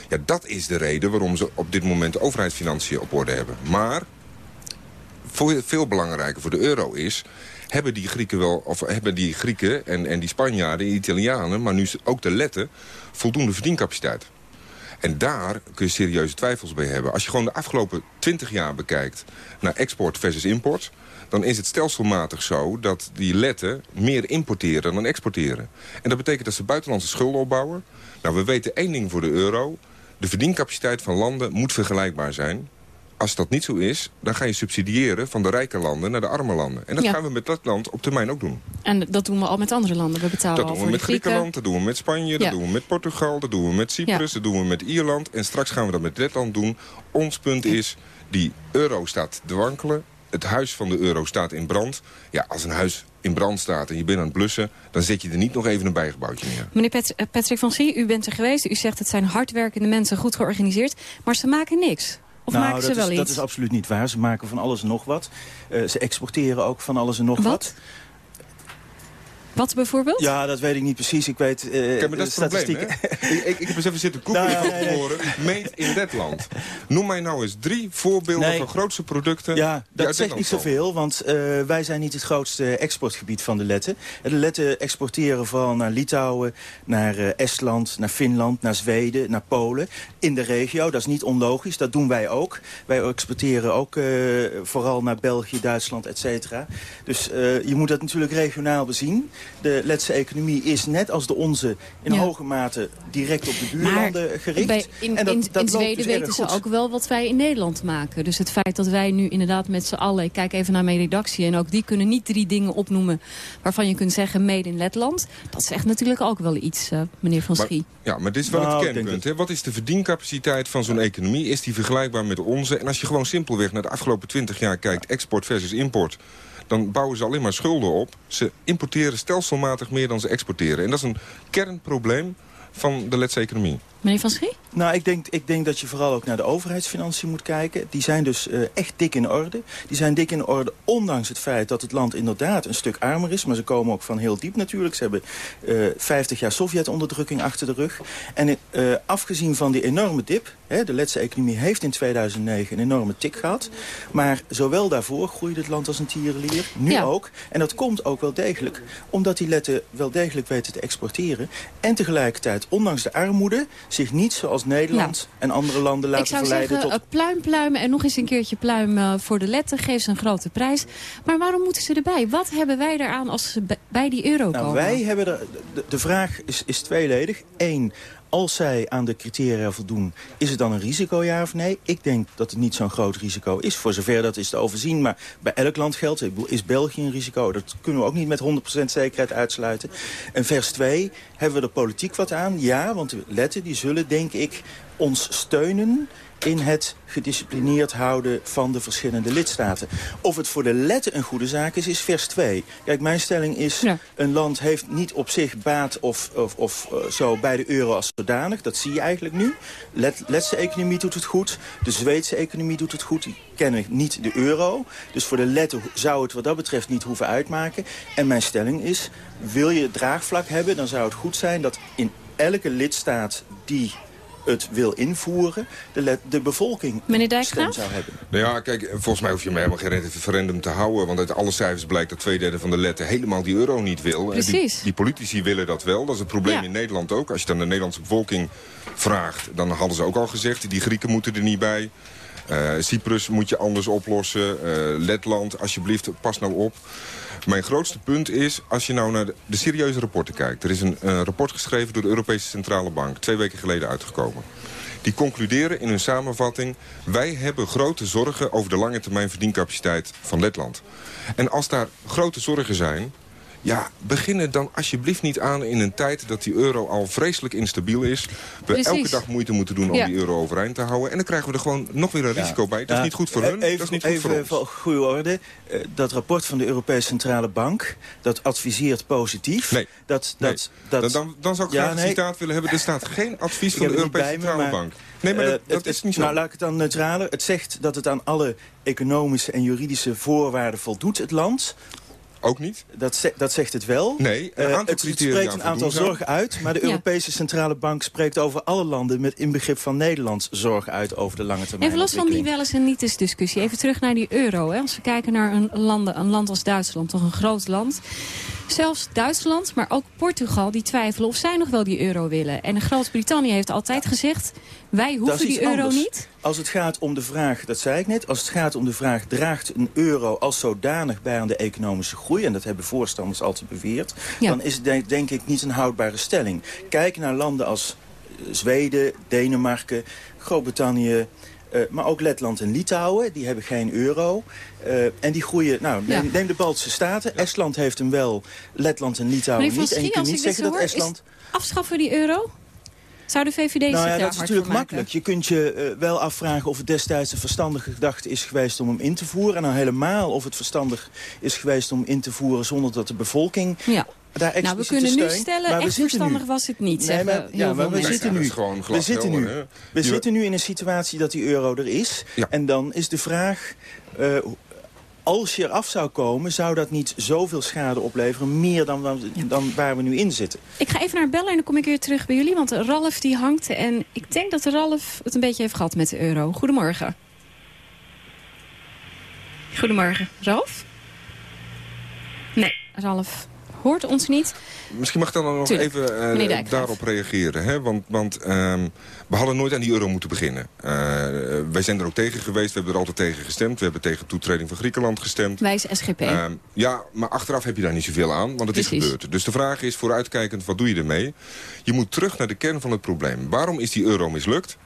Ja, dat is de reden waarom ze op dit moment de overheidsfinanciën op orde hebben. Maar veel belangrijker voor de euro is... hebben die Grieken wel, of hebben die Grieken en, en die Spanjaarden, die Italianen... maar nu ook de Letten, voldoende verdiencapaciteit. En daar kun je serieuze twijfels bij hebben. Als je gewoon de afgelopen 20 jaar bekijkt naar export versus import dan is het stelselmatig zo dat die letten meer importeren dan exporteren. En dat betekent dat ze buitenlandse schulden opbouwen. Nou, we weten één ding voor de euro. De verdiencapaciteit van landen moet vergelijkbaar zijn. Als dat niet zo is, dan ga je subsidiëren van de rijke landen naar de arme landen. En dat Ja. gaan we met dat land op termijn ook doen. En dat doen we al met andere landen. We betalen Dat al doen we met Grieken. Griekenland, dat doen we met Spanje, dat doen we met Portugal, dat doen we met Cyprus, Ja. dat doen we met Ierland. En straks gaan we dat met Letland doen. Ons punt is, die euro staat te wankelen. Het huis van de euro staat in brand. Ja, als een huis in brand staat en je bent aan het blussen... dan zet je er niet nog even een bijgebouwtje neer. Meneer eh, Patrick van Schie, u bent er geweest. U zegt het zijn hardwerkende mensen, goed georganiseerd. Maar ze maken niks. Of nou, maken ze dat wel is, iets? Dat is absoluut niet waar. Ze maken van alles en nog wat. Uh, ze exporteren ook van alles en nog Wat? wat. Wat bijvoorbeeld? Ja, dat weet ik niet precies. Ik weet uh, Kijk, maar dat is het probleem, statistieken. ik, ik, ik heb eens even zitten koeken Nou, van nee, nee. tevoren. Meet in Letland. Noem mij nou eens drie voorbeelden Nee. van grootste producten... Ja, dat zegt niet zoveel, want uh, wij zijn niet het grootste exportgebied van de Letten. De Letten exporteren vooral naar Litouwen, naar uh, Estland, naar Finland, naar Zweden, naar Polen. In de regio, dat is niet onlogisch, dat doen wij ook. Wij exporteren ook uh, vooral naar België, Duitsland, et cetera. Dus uh, je moet dat natuurlijk regionaal bezien. De Letse economie is net als de onze in Ja. hoge mate direct op de Maar buurlanden gericht. bij, in, en dat, in, dat in Zweden dus weten ze goed. ook wel wat wij in Nederland maken. Dus het feit dat wij nu inderdaad met z'n allen... Ik kijk even naar mijn redactie en ook die kunnen niet drie dingen opnoemen... waarvan je kunt zeggen made in Letland. Dat zegt natuurlijk ook wel iets, uh, meneer Van Maar- Schie. Ja, maar dit is wel Nou, het denk kernpunt. Hè? Wat is de verdiencapaciteit van zo'n economie? Is die vergelijkbaar met de onze? En als je gewoon simpelweg naar de afgelopen 20 jaar kijkt... export versus import... dan bouwen ze alleen maar schulden op. Ze importeren stelselmatig meer dan ze exporteren. En dat is een kernprobleem van de letse economie. Meneer Van Schie? Nou, ik denk, ik denk dat je vooral ook naar de overheidsfinanciën moet kijken. Die zijn dus uh, echt dik in orde. Die zijn dik in orde ondanks het feit dat het land inderdaad een stuk armer is. Maar ze komen ook van heel diep natuurlijk. Ze hebben uh, 50 jaar Sovjet-onderdrukking achter de rug. En uh, afgezien van die enorme dip... Hè, de Letse economie heeft in 2009 een enorme tik gehad. Maar zowel daarvoor groeide het land als een tierenlier. Nu Ja. ook. En dat komt ook wel degelijk. Omdat die Letten wel degelijk weten te exporteren. En tegelijkertijd, ondanks de armoede... zich niet zoals Nederland en andere landen laten Ik zou verleiden zeggen, tot eh, pluim, pluim en nog eens een keertje pluim eh, voor de letten. Geef ze een grote prijs. Maar waarom moeten ze erbij? Wat hebben wij eraan als ze bij- bij die euro Nou, komen? wij hebben er, de, de vraag is, is tweeledig. Eén, als zij aan de criteria voldoen, is het dan een risico, ja of nee? Ik denk dat het niet zo'n groot risico is, voor zover dat is te overzien. Maar bij elk land geldt, is België een risico? Dat kunnen we ook niet met 100% zekerheid uitsluiten. En vers 2, hebben we er politiek wat aan? Ja, want de letten die zullen, denk ik, ons steunen in het gedisciplineerd houden van de verschillende lidstaten. Of het voor de letten een goede zaak is, is vers 2. Kijk, mijn stelling is, een land heeft niet op zich baat of, of, of eh, zo bij de euro als zodanig. Dat zie je eigenlijk nu. Let, Letse economie doet het goed, de Zweedse economie doet het goed. Die kennen niet de euro. Dus voor de letten zou het wat dat betreft niet hoeven uitmaken. En mijn stelling is, wil je draagvlak hebben, dan zou het goed zijn dat in elke lidstaat die het wil invoeren, de, de bevolking Meneer Dijkgraaf? zou hebben. Nou ja, kijk, volgens mij hoef je me helemaal geen referendum te houden. Want uit alle cijfers blijkt dat twee derde van de letten helemaal die euro niet wil. Die, Precies. die politici willen dat wel. Dat is het probleem Ja. in Nederland ook. Als je dan de Nederlandse bevolking vraagt, dan hadden ze ook al gezegd... die Grieken moeten er niet bij. Eh, Cyprus moet je anders oplossen. Eh, Letland, alsjeblieft, pas nou op. Mijn grootste punt is, als je nou naar de, serieuze rapporten kijkt... er is een rapport geschreven door de Europese Centrale Bank... twee weken geleden uitgekomen. Die concluderen in hun samenvatting... wij hebben grote zorgen over de lange termijn verdiencapaciteit van Letland. En als daar grote zorgen zijn... Ja, begin er dan alsjeblieft niet aan in een tijd dat die euro al vreselijk instabiel is. We Precies. elke dag moeite moeten doen om Ja. die euro overeind te houden. En dan krijgen we er gewoon nog weer een risico bij. Dat is niet goed voor Eh, hun, Even, dat is niet goed even voor ons. voor goede orde. Eh, dat rapport van de Europese Centrale Bank, dat adviseert positief. Nee. Dat, Nee. dat, dat, Dan, dan, dan zou ik Ja, graag een nee. citaat willen hebben. Er staat geen advies van de Europese me, Centrale maar, Bank. Nee, maar eh, dat, dat het- is niet zo. Nou, laat ik het dan neutraler. Het zegt dat het aan alle economische en juridische voorwaarden voldoet, het land. Ook niet? Dat, ze- dat zegt het wel. Nee, een Eh, aantal het, het criteria spreekt een aantal zorgen uit. Maar de Ja. Europese Centrale Bank spreekt over alle landen... met inbegrip van Nederland zorgen uit over de lange termijn Even los van die wel eens en niet eens discussie. Even terug naar die euro. Hè. Als we kijken naar een, landen, een land als Duitsland, toch een groot land. Zelfs Duitsland, maar ook Portugal, die twijfelen of zij nog wel die euro willen. En Groot-Brittannië heeft altijd gezegd, wij hoeven die euro anders. niet. Als het gaat om de vraag, dat zei ik net... als het gaat om de vraag, draagt een euro als zodanig bij aan de economische groei... en dat hebben voorstanders altijd beweerd... Ja. dan is het denk, ik niet een houdbare stelling. Kijk naar landen als eh, Zweden, Denemarken, Groot-Brittannië... eh, maar ook Letland en Litouwen, die hebben geen euro. Eh, en die groeien, nou, neem, Ja. neem de Baltische Staten. Estland heeft hem wel, Letland en Litouwen niet. En je kunt niet zeggen dat hoor, Estland... is afschaffen die euro? Zou de VVD Nou zich ja, daar dat is natuurlijk makkelijk. Je kunt je eh, wel afvragen of het destijds een verstandige gedachte is geweest om hem in te voeren. En dan helemaal of het verstandig is geweest om in te voeren zonder dat de bevolking Ja. daar Nou, we kunnen nu stellen, Maar we echt zitten verstandig nu. was het niet, Nee, maar, ja, veel maar we mensen. zitten nu, we zitten nu, we zitten nu in een situatie dat die euro er is. En dan is de vraag... eh, als je eraf zou komen, zou dat niet zoveel schade opleveren... meer dan, dan waar we nu in zitten. Ik ga even naar bellen en dan kom ik weer terug bij jullie. Want Ralf die hangt en ik denk dat Ralf het een beetje heeft gehad met de euro. Goedemorgen. Goedemorgen. Ralf? Nee, Ralf hoort ons niet. Misschien mag ik dan nog Tuurlijk. even eh, daarop reageren. Hè? Want, want ehm, we hadden nooit aan die euro moeten beginnen. Eh, wij zijn er ook tegen geweest. We hebben er altijd tegen gestemd. We hebben tegen toetreding van Griekenland gestemd. Wij is SGP. Ehm, ja, maar achteraf heb je daar niet zoveel aan, want het is gebeurd. Dus de vraag is, vooruitkijkend, wat doe je ermee? Je moet terug naar de kern van het probleem. Waarom is die euro mislukt?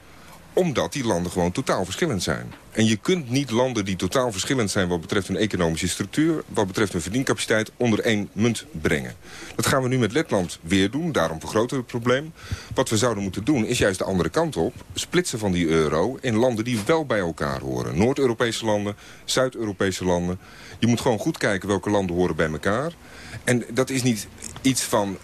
Omdat die landen gewoon totaal verschillend zijn. En je kunt niet landen die totaal verschillend zijn... wat betreft hun economische structuur, wat betreft hun verdiencapaciteit... onder één munt brengen. Dat gaan we nu met Letland weer doen, daarom vergroten we het probleem. Wat we zouden moeten doen is juist de andere kant op... splitsen van die euro in landen die wel bij elkaar horen. Noord-Europese landen, Zuid-Europese landen. Je moet gewoon goed kijken welke landen horen bij elkaar... En dat is niet iets van...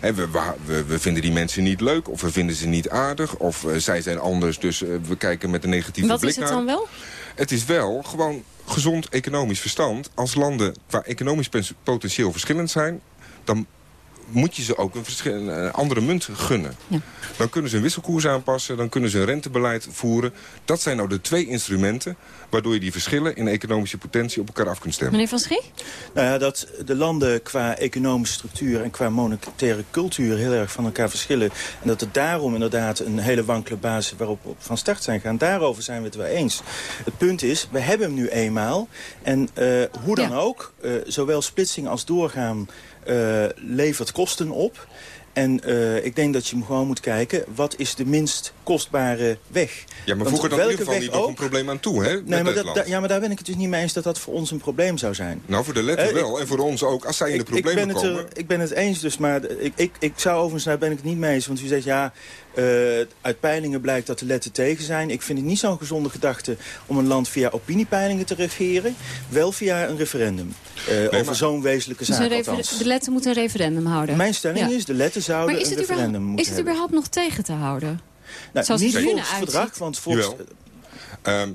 hè, we, we, we vinden die mensen niet leuk, of we vinden ze niet aardig... of eh, zij zijn anders, dus eh, we kijken met een negatieve Wat blik is het naar. dan wel? Het is wel gewoon gezond economisch verstand. Als landen qua economisch potentieel verschillend zijn... dan moet je ze ook een, andere munt gunnen. Dan kunnen ze een wisselkoers aanpassen, dan kunnen ze een rentebeleid voeren. Dat zijn nou de twee instrumenten waardoor je die verschillen in economische potentie op elkaar af kunt stemmen. Meneer Van Schie? Nou ja, dat de landen qua economische structuur en qua monetaire cultuur heel erg van elkaar verschillen. En dat er daarom inderdaad een hele wankele basis waarop we van start zijn gaan. Daarover zijn we het wel eens. Het punt is, we hebben hem nu eenmaal. En eh, hoe dan ook, eh, zowel splitsing als doorgaan levert kosten op. En eh, ik denk dat je gewoon moet kijken, wat is de minst kostbare weg? Ja, maar voeg er dan in welke ieder geval nog ook- een probleem aan toe, hè? Nee, maar, dat, ja, maar daar ben ik het dus niet mee eens dat dat voor ons een probleem zou zijn. Nou, voor de letter Eh, wel. En voor ons ook. Als zij in de Ik- ik problemen ben het er- komen... ik ben het eens, dus, maar ik, ik, ik zou overigens, daar ben ik het niet mee eens. Want u zegt, ja, eh, uit peilingen blijkt dat de letten tegen zijn. Ik vind het niet zo'n gezonde gedachte om een land via opiniepeilingen te regeren. Wel via een referendum. eh, over maar- zo'n wezenlijke Dus zaak althans. de letten moeten een referendum houden. Mijn stelling Ja. is, de letten zouden een referendum moeten is het hebben. überhaupt nog tegen te houden? Nou, Zoals niet volgens het verdrag, want volgens... Jawel. Ehm,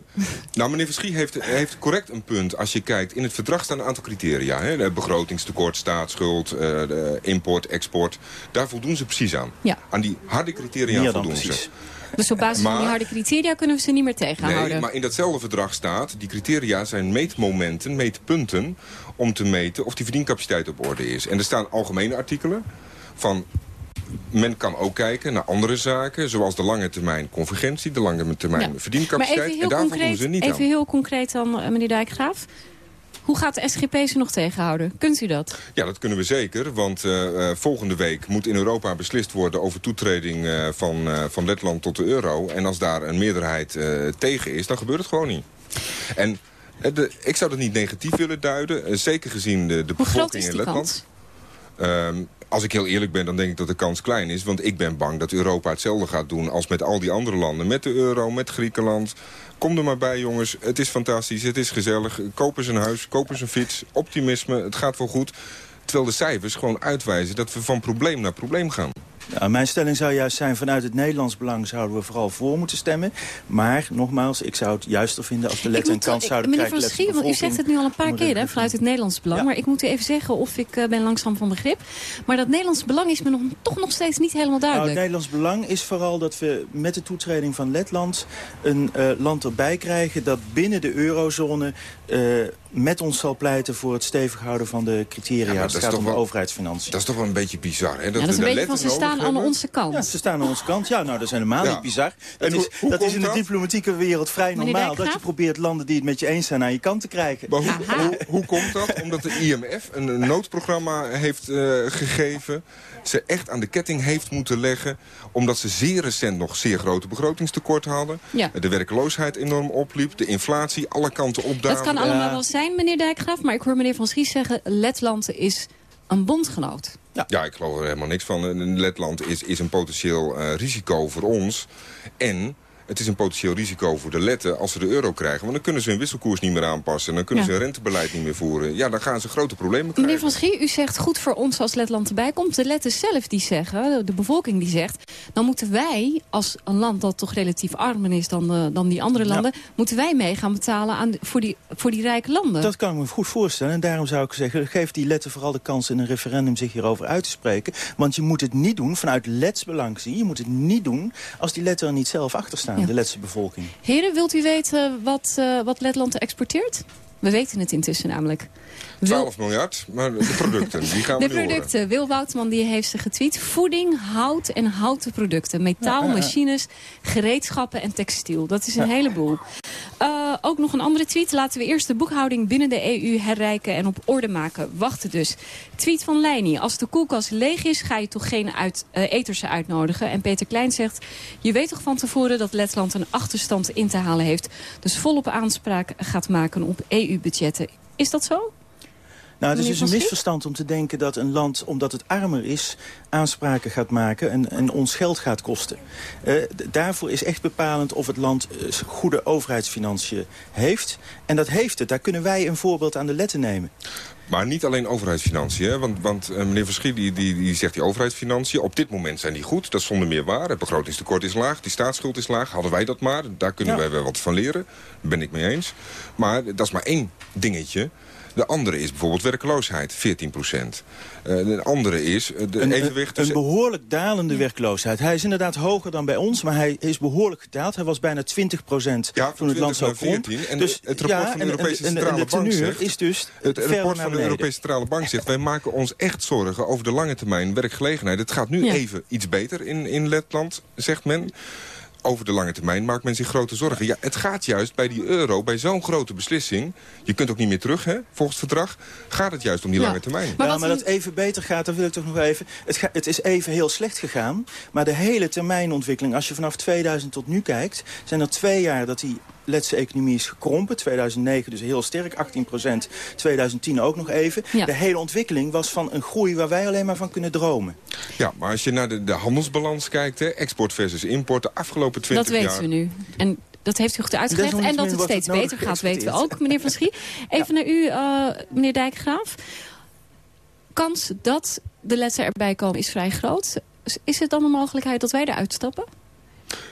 nou, meneer Verschie heeft, heeft correct een punt. Als je kijkt, in het verdrag staan een aantal criteria. Hè? De begrotingstekort, staatsschuld, eh, de import, export. Daar voldoen ze precies aan. Ja. Aan die harde criteria dan voldoen precies. ze. Dus op basis van die harde criteria kunnen we ze niet meer tegenhouden. Nee, maar in datzelfde verdrag staat... die criteria zijn meetmomenten, meetpunten... om te meten of die verdiencapaciteit op orde is. En er staan algemene artikelen van... Men kan ook kijken naar andere zaken, zoals de lange termijn convergentie, de lange termijn Ja. Maar verdiencapaciteit. even heel en daar voldoen concreet, ze niet even aan. heel concreet dan, eh, meneer Dijkgraaf. Hoe gaat de SGP ze nog tegenhouden? Kunt u dat? Ja, dat kunnen we zeker. Want eh, eh, volgende week moet in Europa beslist worden over toetreding van, van Letland tot de euro. En als daar een meerderheid tegen is, dan gebeurt het gewoon niet. En de, ik zou dat niet negatief willen duiden. zeker gezien de, de bevolking is in Letland. kans? Als ik heel eerlijk ben, dan denk ik dat de kans klein is. Want ik ben bang dat Europa hetzelfde gaat doen als met al die andere landen. Met de euro, met Griekenland. Kom er maar bij, jongens. Het is fantastisch, het is gezellig. Koop eens een huis, koop eens een fiets. Optimisme, het gaat wel goed. Terwijl de cijfers gewoon uitwijzen dat we van probleem naar probleem gaan. Ja, mijn stelling zou juist zijn, vanuit het Nederlands belang zouden we vooral voor moeten stemmen. Maar, nogmaals, ik zou het juister vinden als de Ik letten een kans ik- zouden meneer krijgen. Van Schie, want u zegt het nu al een paar keer hè, vanuit het Nederlands belang. Maar ik moet u even zeggen of ik eh, ben langzaam van begrip. Maar dat Nederlands belang is me nog, toch nog steeds niet helemaal Nou, het duidelijk. Nederlands belang is vooral dat we met de toetreding van Letland... een eh, land erbij krijgen dat binnen de eurozone... eh, met ons zal pleiten voor het stevig houden van de criteria. als dat het gaat om de wel- overheidsfinanciën. Dat is toch wel een beetje bizar, hè? ja, dat is we een de beetje van ze staan aan onze kant. Ja, ze staan aan onze kant. Ja, nou, dat is helemaal Ja. niet bizar. Dat is, hoe- dat is in de diplomatieke wereld vrij Meneer normaal. Dat je probeert landen die het met je eens zijn aan je kant te krijgen. Maar hoe, hoe, hoe komt dat? Omdat de IMF een noodprogramma heeft eh, gegeven. Ze echt aan de ketting heeft moeten leggen. Omdat ze zeer recent nog zeer grote begrotingstekort hadden. Ja. De werkloosheid enorm opliep. De inflatie alle kanten opdaalde. Allemaal wel zijn, meneer Dijkgraaf. Maar ik hoor meneer Van Schie zeggen, Letland is een bondgenoot. Ja. ik geloof er helemaal niks van. Letland is, is een potentieel eh, risico voor ons. En het is een potentieel risico voor de Letten als ze de euro krijgen. Want dan kunnen ze hun wisselkoers niet meer aanpassen. Dan kunnen Ja. ze hun rentebeleid niet meer voeren. Ja, dan gaan ze grote problemen krijgen. Meneer Van Schie, u zegt goed voor ons als Letland erbij komt. De Letten zelf die zeggen, de bevolking die zegt... dan moeten wij, als een land dat toch relatief armer is dan, de- dan die andere landen... moeten wij mee gaan betalen aan, voor, die, voor die rijke landen. Dat kan ik me goed voorstellen. En daarom zou ik zeggen, geef die letten vooral de kans in een referendum zich hierover uit te spreken. Want je moet het niet doen, vanuit Lets belang zien, je moet het niet doen als die letten er niet zelf achter staan, Ja. de Letse bevolking. Heren, wilt u weten wat, eh, wat Letland exporteert? We weten het intussen namelijk. Wil- 12 miljard, maar de producten, die gaan we de horen. producten. Wil Woutman die heeft ze getweet. Voeding, hout en houten producten. Metaal, Ja, ja, ja. machines, gereedschappen en textiel. Dat is een heleboel. Uh, ook nog een andere tweet. Laten we eerst de boekhouding binnen de EU herrijken en op orde maken. Wachten dus. Tweet van Leini. Als de koelkast leeg is, ga je toch geen uit, uh, eters uitnodigen. En Peter Klein zegt... Je weet toch van tevoren dat Letland een achterstand in te halen heeft. Dus volop aanspraak gaat maken op EU-budgetten. Is dat zo? Nou, het is dus een misverstand om te denken dat een land, omdat het armer is... aanspraken gaat maken en, en ons geld gaat kosten. Uh, daarvoor is echt bepalend of het land uh, goede overheidsfinanciën heeft. En dat heeft het. Daar kunnen wij een voorbeeld aan de letten nemen. Maar niet alleen overheidsfinanciën. Hè? Want, want uh, meneer Verschie die, die, die zegt die overheidsfinanciën... op dit moment zijn die goed, dat is zonder meer waar. Het begrotingstekort is laag, die staatsschuld is laag. Hadden wij dat maar, daar kunnen ja. wij wel wat van leren. Daar ben ik mee eens. Maar dat is maar één dingetje... De andere is bijvoorbeeld werkloosheid, 14 procent. Uh, de andere is uh, de een, evenwicht... Een, een behoorlijk dalende werkloosheid. Hij is inderdaad hoger dan bij ons, maar hij is behoorlijk gedaald. Hij was bijna 20 procent ja, toen het land zo. En dus, het rapport ja, van de Europese en, Centrale en, de Bank zegt... is dus het rapport van de Europese Centrale Bank zegt... wij maken ons echt zorgen over de lange termijn werkgelegenheid. Het gaat nu Ja. even iets beter in, in Letland, zegt men over de lange termijn maakt men zich grote zorgen. Ja, het gaat juist bij die euro, bij zo'n grote beslissing... je kunt ook niet meer terug, hè, volgens het verdrag... gaat het juist om die Ja. lange termijn. Maar, ja, maar dat even beter gaat, dan wil ik toch nog even... Het, ga- het is even heel slecht gegaan, maar de hele termijnontwikkeling... als je vanaf 2000 tot nu kijkt, zijn er twee jaar dat die Letse economie is gekrompen. 2009 dus heel sterk, 18 procent. 2010 ook nog even. Ja. De hele ontwikkeling was van een groei waar wij alleen maar van kunnen dromen. Ja, maar als je naar de, de handelsbalans kijkt... Hè, export versus import, de afgelopen 20 Dat jaar... weten we nu. En dat heeft u goed uitgelegd. En dat het steeds het beter gaat, weten we ook, meneer Van Schie. Even naar u, eh, meneer Dijkgraaf. Kans dat de lessen erbij komen is vrij groot. Is het dan een mogelijkheid dat wij eruit stappen?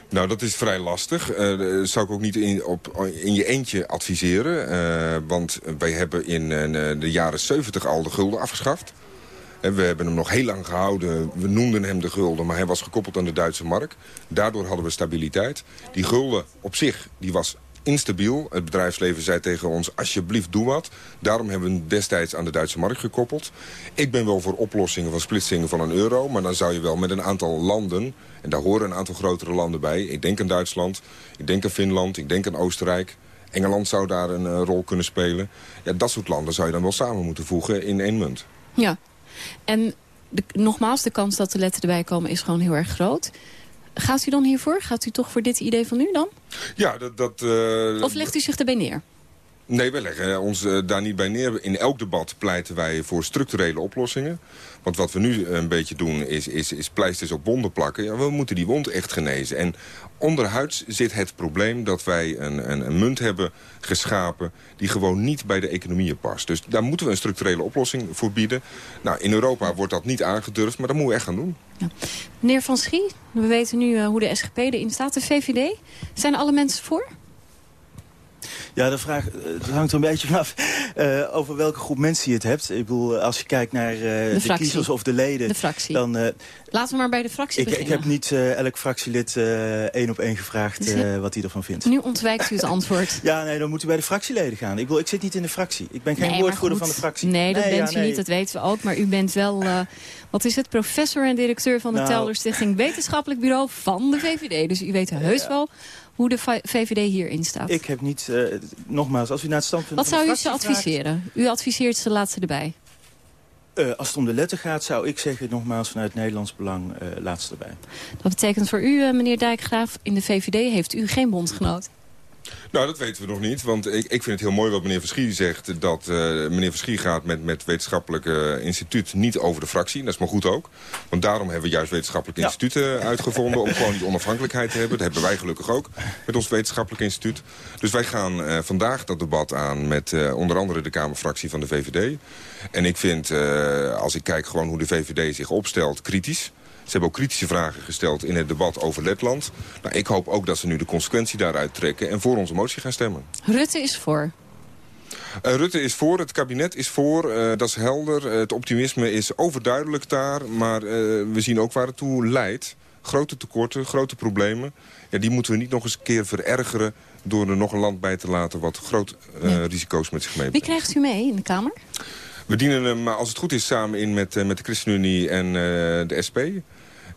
Nou, dat is vrij lastig. Dat zou ik ook niet in, op, in je eentje adviseren. Eh, want wij hebben in de jaren 70 al de gulden afgeschaft. En we hebben hem nog heel lang gehouden. We noemden hem de gulden, maar hij was gekoppeld aan de Duitse mark. Daardoor hadden we stabiliteit. Die gulden op zich, die was instabiel. Het bedrijfsleven zei tegen ons, alsjeblieft doe wat. Daarom hebben we destijds aan de Duitse markt gekoppeld. Ik ben wel voor oplossingen van splitsingen van een euro... maar dan zou je wel met een aantal landen... en daar horen een aantal grotere landen bij... ik denk aan Duitsland, ik denk aan Finland, ik denk aan Oostenrijk... Engeland zou daar een eh, rol kunnen spelen. Ja, dat soort landen zou je dan wel samen moeten voegen in één munt. Ja. En nogmaals, de kans dat de letten erbij komen is gewoon heel erg groot. Gaat u dan hiervoor? Gaat u toch voor dit idee van u dan? Ja, dat... dat eh, Of legt u zich erbij neer? Nee, wij leggen ons eh, daar niet bij neer. In elk debat pleiten wij voor structurele oplossingen. Want wat we nu een beetje doen is, is, is pleisters op wonden plakken. Ja, we moeten die wond echt genezen. En onderhuids zit het probleem dat wij een, een, een munt hebben geschapen... die gewoon niet bij de economieën past. Dus daar moeten we een structurele oplossing voor bieden. Nou, in Europa wordt dat niet aangedurfd, maar dat moeten we echt gaan doen. Meneer Van Schie, we weten nu eh, hoe de SGP erin staat. De VVD, zijn alle mensen voor? Ja, de vraag eh, het hangt er een beetje vanaf eh, over welke groep mensen je het hebt. Ik bedoel, eh, als je kijkt naar de, kiezers of de leden... De fractie. Dan, Laten we maar bij de fractie ik, ik beginnen. heb niet elk fractielid één op één gevraagd wat hij ervan vindt. Nu ontwijkt u het antwoord. Ja, nee, dan moet u bij de fractieleden gaan. Ik, bedoel, ik zit niet in de fractie. Ik ben geen Nee, woordvoerder van de fractie. Nee, dat bent u nee. niet, dat weten we ook. Maar u bent wel, wat is het, professor en directeur van de Nou. Telder Stichting Wetenschappelijk Bureau van de VVD. Dus u weet heus wel hoe de VVD hierin staat. Ik heb niet, eh, nogmaals, als u naar het standpunt Wat van de zou u ze vraagt, adviseren? U adviseert ze laat ze erbij. eh, als het om de letter gaat, zou ik zeggen, nogmaals, vanuit Nederlands Belang, eh laatste erbij. Dat betekent voor u, meneer Dijkgraaf, in de VVD heeft u geen bondgenoot. Nou, dat weten we nog niet. Want ik, ik vind het heel mooi wat meneer Verschie zegt. Dat eh, meneer Verschie gaat met, met wetenschappelijk instituut niet over de fractie. Dat is maar goed ook. Want daarom hebben we juist wetenschappelijk instituten uitgevonden. Om gewoon die onafhankelijkheid te hebben. Dat hebben wij gelukkig ook met ons wetenschappelijk instituut. Dus wij gaan eh, vandaag dat debat aan met eh, onder andere de Kamerfractie van de VVD. En ik vind, als ik kijk gewoon hoe de VVD zich opstelt, kritisch. Ze hebben ook kritische vragen gesteld in het debat over Letland. Nou, ik hoop ook dat ze nu de consequentie daaruit trekken... en voor onze motie gaan stemmen. Rutte is voor. Uh, Rutte is voor, het kabinet is voor, uh, dat is helder. Uh, het optimisme is overduidelijk daar, maar we zien ook waar het toe leidt. Grote tekorten, grote problemen. Ja, die moeten we niet nog eens een keer verergeren... door er nog een land bij te laten wat grote nee. risico's met zich meebrengt. Wie krijgt u mee in de Kamer? We dienen hem, als het goed is, samen in met, met de ChristenUnie en de SP.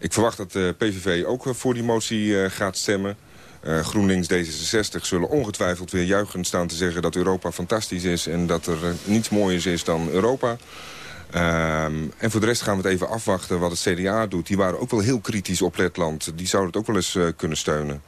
Ik verwacht dat de PVV ook voor die motie gaat stemmen. Eh, GroenLinks D66 zullen ongetwijfeld weer juichend staan te zeggen... dat Europa fantastisch is en dat er niets mooiers is dan Europa. Ehm, en voor de rest gaan we het even afwachten wat het CDA doet. Die waren ook wel heel kritisch op Letland. Die zouden het ook wel eens kunnen steunen.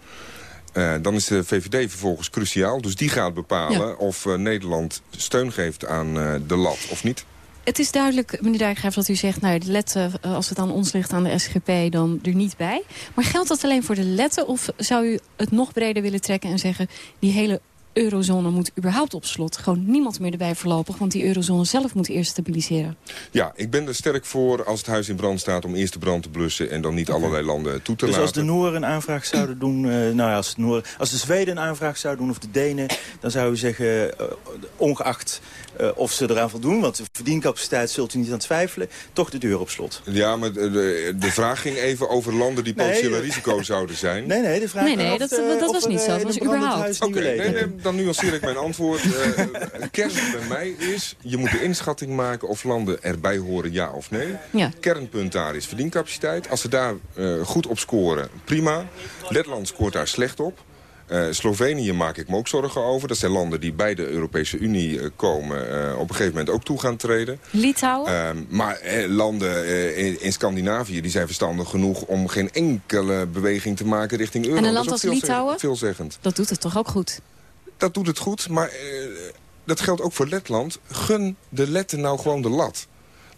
Uh, dan is de VVD vervolgens cruciaal. Dus die gaat bepalen ja. of uh, Nederland steun geeft aan uh, de lat of niet. Het is duidelijk, meneer Dijkgraaf, dat u zegt... nou, letten, als het aan ons ligt, aan de SGP, dan er niet bij. Maar geldt dat alleen voor de letten? Of zou u het nog breder willen trekken en zeggen... die hele eurozone moet überhaupt op slot. Gewoon niemand meer erbij voorlopig, want die eurozone zelf moet eerst stabiliseren. Ja, ik ben er sterk voor als het huis in brand staat om eerst de brand te blussen... en dan niet okay. allerlei landen toe te dus laten. Dus als de Nooren een aanvraag zouden doen, uh, nou ja, als, de Noorden, als de Zweden een aanvraag zouden doen of de Denen... dan zou u zeggen, uh, ongeacht uh, of ze eraan voldoen, want de verdiencapaciteit zult u niet aan twijfelen... toch de deur op slot. Ja, maar de, de vraag ging even over landen die potentieel nee, risico zouden zijn. Nee, nee, de vraag nee, nee, dat, dat, dat was niet zo. Dat was überhaupt. Oké, okay, nee, nee, dan nuanceer ik mijn antwoord. Uh, kern bij mij is, je moet de inschatting maken of landen erbij horen, ja of nee. Ja. Kernpunt daar is verdiencapaciteit. Als ze daar uh, goed op scoren, prima. Letland scoort daar slecht op. Uh, Slovenië maak ik me ook zorgen over. Dat zijn landen die bij de Europese Unie uh, komen... Uh, op een gegeven moment ook toe gaan treden. Litouwen? maar landen in, in, Scandinavië die zijn verstandig genoeg... om geen enkele beweging te maken richting euro. En een land als Litouwen? Veelzeggend. Dat doet het toch ook goed? Dat doet het goed, maar dat geldt ook voor Letland. Gun de Letten nou gewoon de lat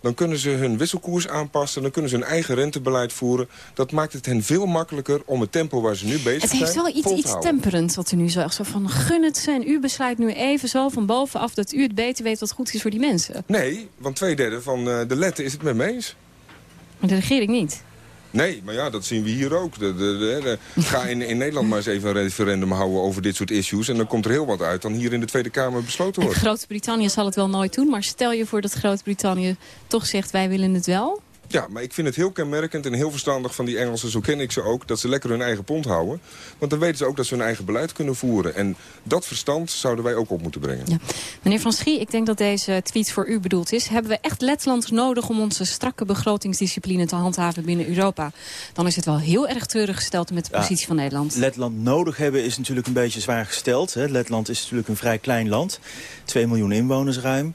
dan kunnen ze hun wisselkoers aanpassen. Dan kunnen ze hun eigen rentebeleid voeren. Dat maakt het hen veel makkelijker om het tempo waar ze nu bezig zijn Het heeft wel iets, iets temperends wat u nu zegt. Zo van gun het ze en u besluit nu even zo van bovenaf... dat u het beter weet wat goed is voor die mensen. Nee, want twee derde van uh, de letten is het met me eens. Maar de regering niet. Nee, maar ja, dat zien we hier ook. De, de, de, ga in, in Nederland maar eens even een referendum houden over dit soort issues. En dan komt er heel wat uit dan hier in de Tweede Kamer besloten wordt. Groot-Brittannië zal het wel nooit doen. Maar stel je voor dat Groot-Brittannië toch zegt wij willen het wel. Ja, maar ik vind het heel kenmerkend en heel verstandig van die Engelsen, zo ken ik ze ook, dat ze lekker hun eigen pond houden. Want dan weten ze ook dat ze hun eigen beleid kunnen voeren. En dat verstand zouden wij ook op moeten brengen. Ja. Meneer Van Schie, ik denk dat deze tweet voor u bedoeld is. Hebben we echt Letland nodig om onze strakke begrotingsdiscipline te handhaven binnen Europa? Dan is het wel heel erg treurig gesteld met de ja, positie van Nederland. Letland nodig hebben is natuurlijk een beetje zwaar gesteld. Hè. Letland is natuurlijk een vrij klein land. 2 miljoen inwoners ruim.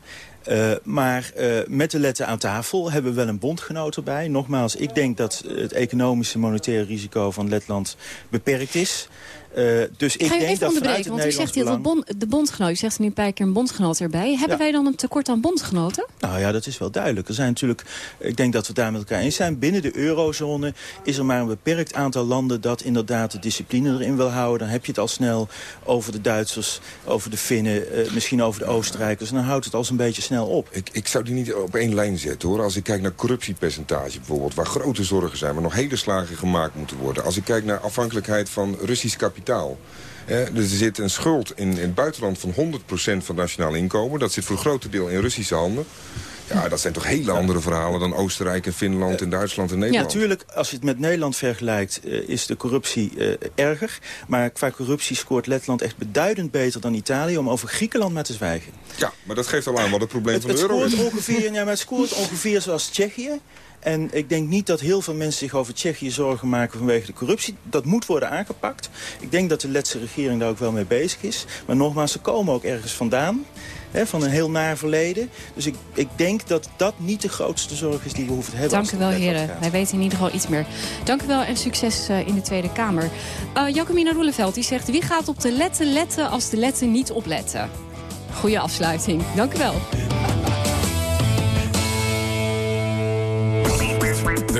Uh, maar uh, met de letten aan tafel hebben we wel een bondgenoot erbij. Nogmaals, ik denk dat het economische monetaire risico van Letland beperkt is. Uh, dus ik Ga je denk even dat onderbreken, want u zegt bond, de bondgenoot. U zegt er nu een paar keer een bondgenoot erbij. Hebben Ja. wij dan een tekort aan bondgenoten? Nou ja, dat is wel duidelijk. Er zijn natuurlijk, ik denk dat we daar met elkaar eens zijn. Binnen de eurozone is er maar een beperkt aantal landen dat inderdaad de discipline erin wil houden. Dan heb je het al snel over de Duitsers, over de Finnen, eh, misschien over de Oostenrijkers. En dan houdt het al een beetje snel op. Ik, ik zou die niet op één lijn zetten hoor. Als ik kijk naar corruptiepercentage bijvoorbeeld, waar grote zorgen zijn, waar nog hele slagen gemaakt moeten worden. Als ik kijk naar afhankelijkheid van Russisch kapitaal. Dus er zit een schuld in, in het buitenland van 100% van het nationaal inkomen. Dat zit voor een groot deel in Russische handen. Ja, dat zijn toch hele andere verhalen dan Oostenrijk en Finland en Duitsland en Ja, Nederland. natuurlijk, als je het met Nederland vergelijkt, eh, is de corruptie eh, erger. Maar qua corruptie scoort Letland echt beduidend beter dan Italië... om over Griekenland maar te zwijgen. Ja, maar dat geeft al aan wat het probleem van de euro is. ongeveer, ja, maar het scoort ongeveer zoals Tsjechië. En ik denk niet dat heel veel mensen zich over Tsjechië zorgen maken vanwege de corruptie. Dat moet worden aangepakt. Ik denk dat de Letse regering daar ook wel mee bezig is. Maar nogmaals, ze komen ook ergens vandaan. Hè, van een heel naar verleden. Dus ik, ik denk dat dat niet de grootste zorg is die we hoeven te hebben. Dank u wel, heren. Wij weten in ieder geval iets meer. Dank u wel en succes eh, in de Tweede Kamer. Uh, Jacomina Roeleveld die zegt... wie gaat op de letten letten als de letten niet opletten? Goeie afsluiting. Dank u wel.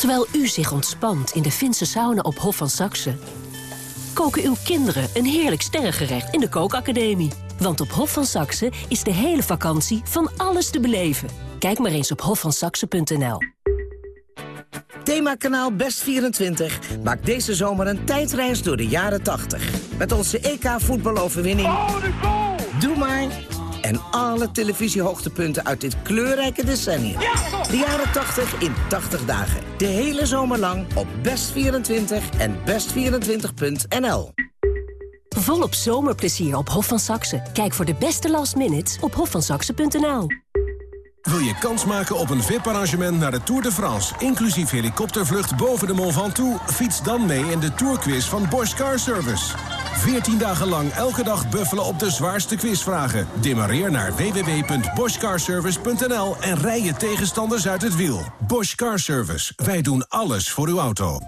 Terwijl u zich ontspant in de Finse sauna op Hof van Saxe... koken uw kinderen een heerlijk sterrengerecht in de kookacademie. Want op Hof van Saxe is de hele vakantie van alles te beleven. Kijk maar eens op hofvansaxe.nl. Themakanaal Best 24 maakt deze zomer een tijdreis door de jaren 80. Met onze EK-voetbaloverwinning... Doe maar! En alle televisiehoogtepunten uit dit kleurrijke decennium. De jaren 80 in 80 dagen. De hele zomer lang op Best24 en best24.nl. Volop zomerplezier op Hof van Saxe. Kijk voor de beste last minutes op hofvansaxe.nl. Wil je kans maken op een VIP-arrangement naar de Tour de France... inclusief helikoptervlucht boven de Mont Ventoux? Fiets dan mee in de Tourquiz van Bosch Car Service. 14 dagen lang elke dag buffelen op de zwaarste quizvragen. Demareer naar www.boschcarservice.nl en rij je tegenstanders uit het wiel. Bosch Car Service. Wij doen alles voor uw auto.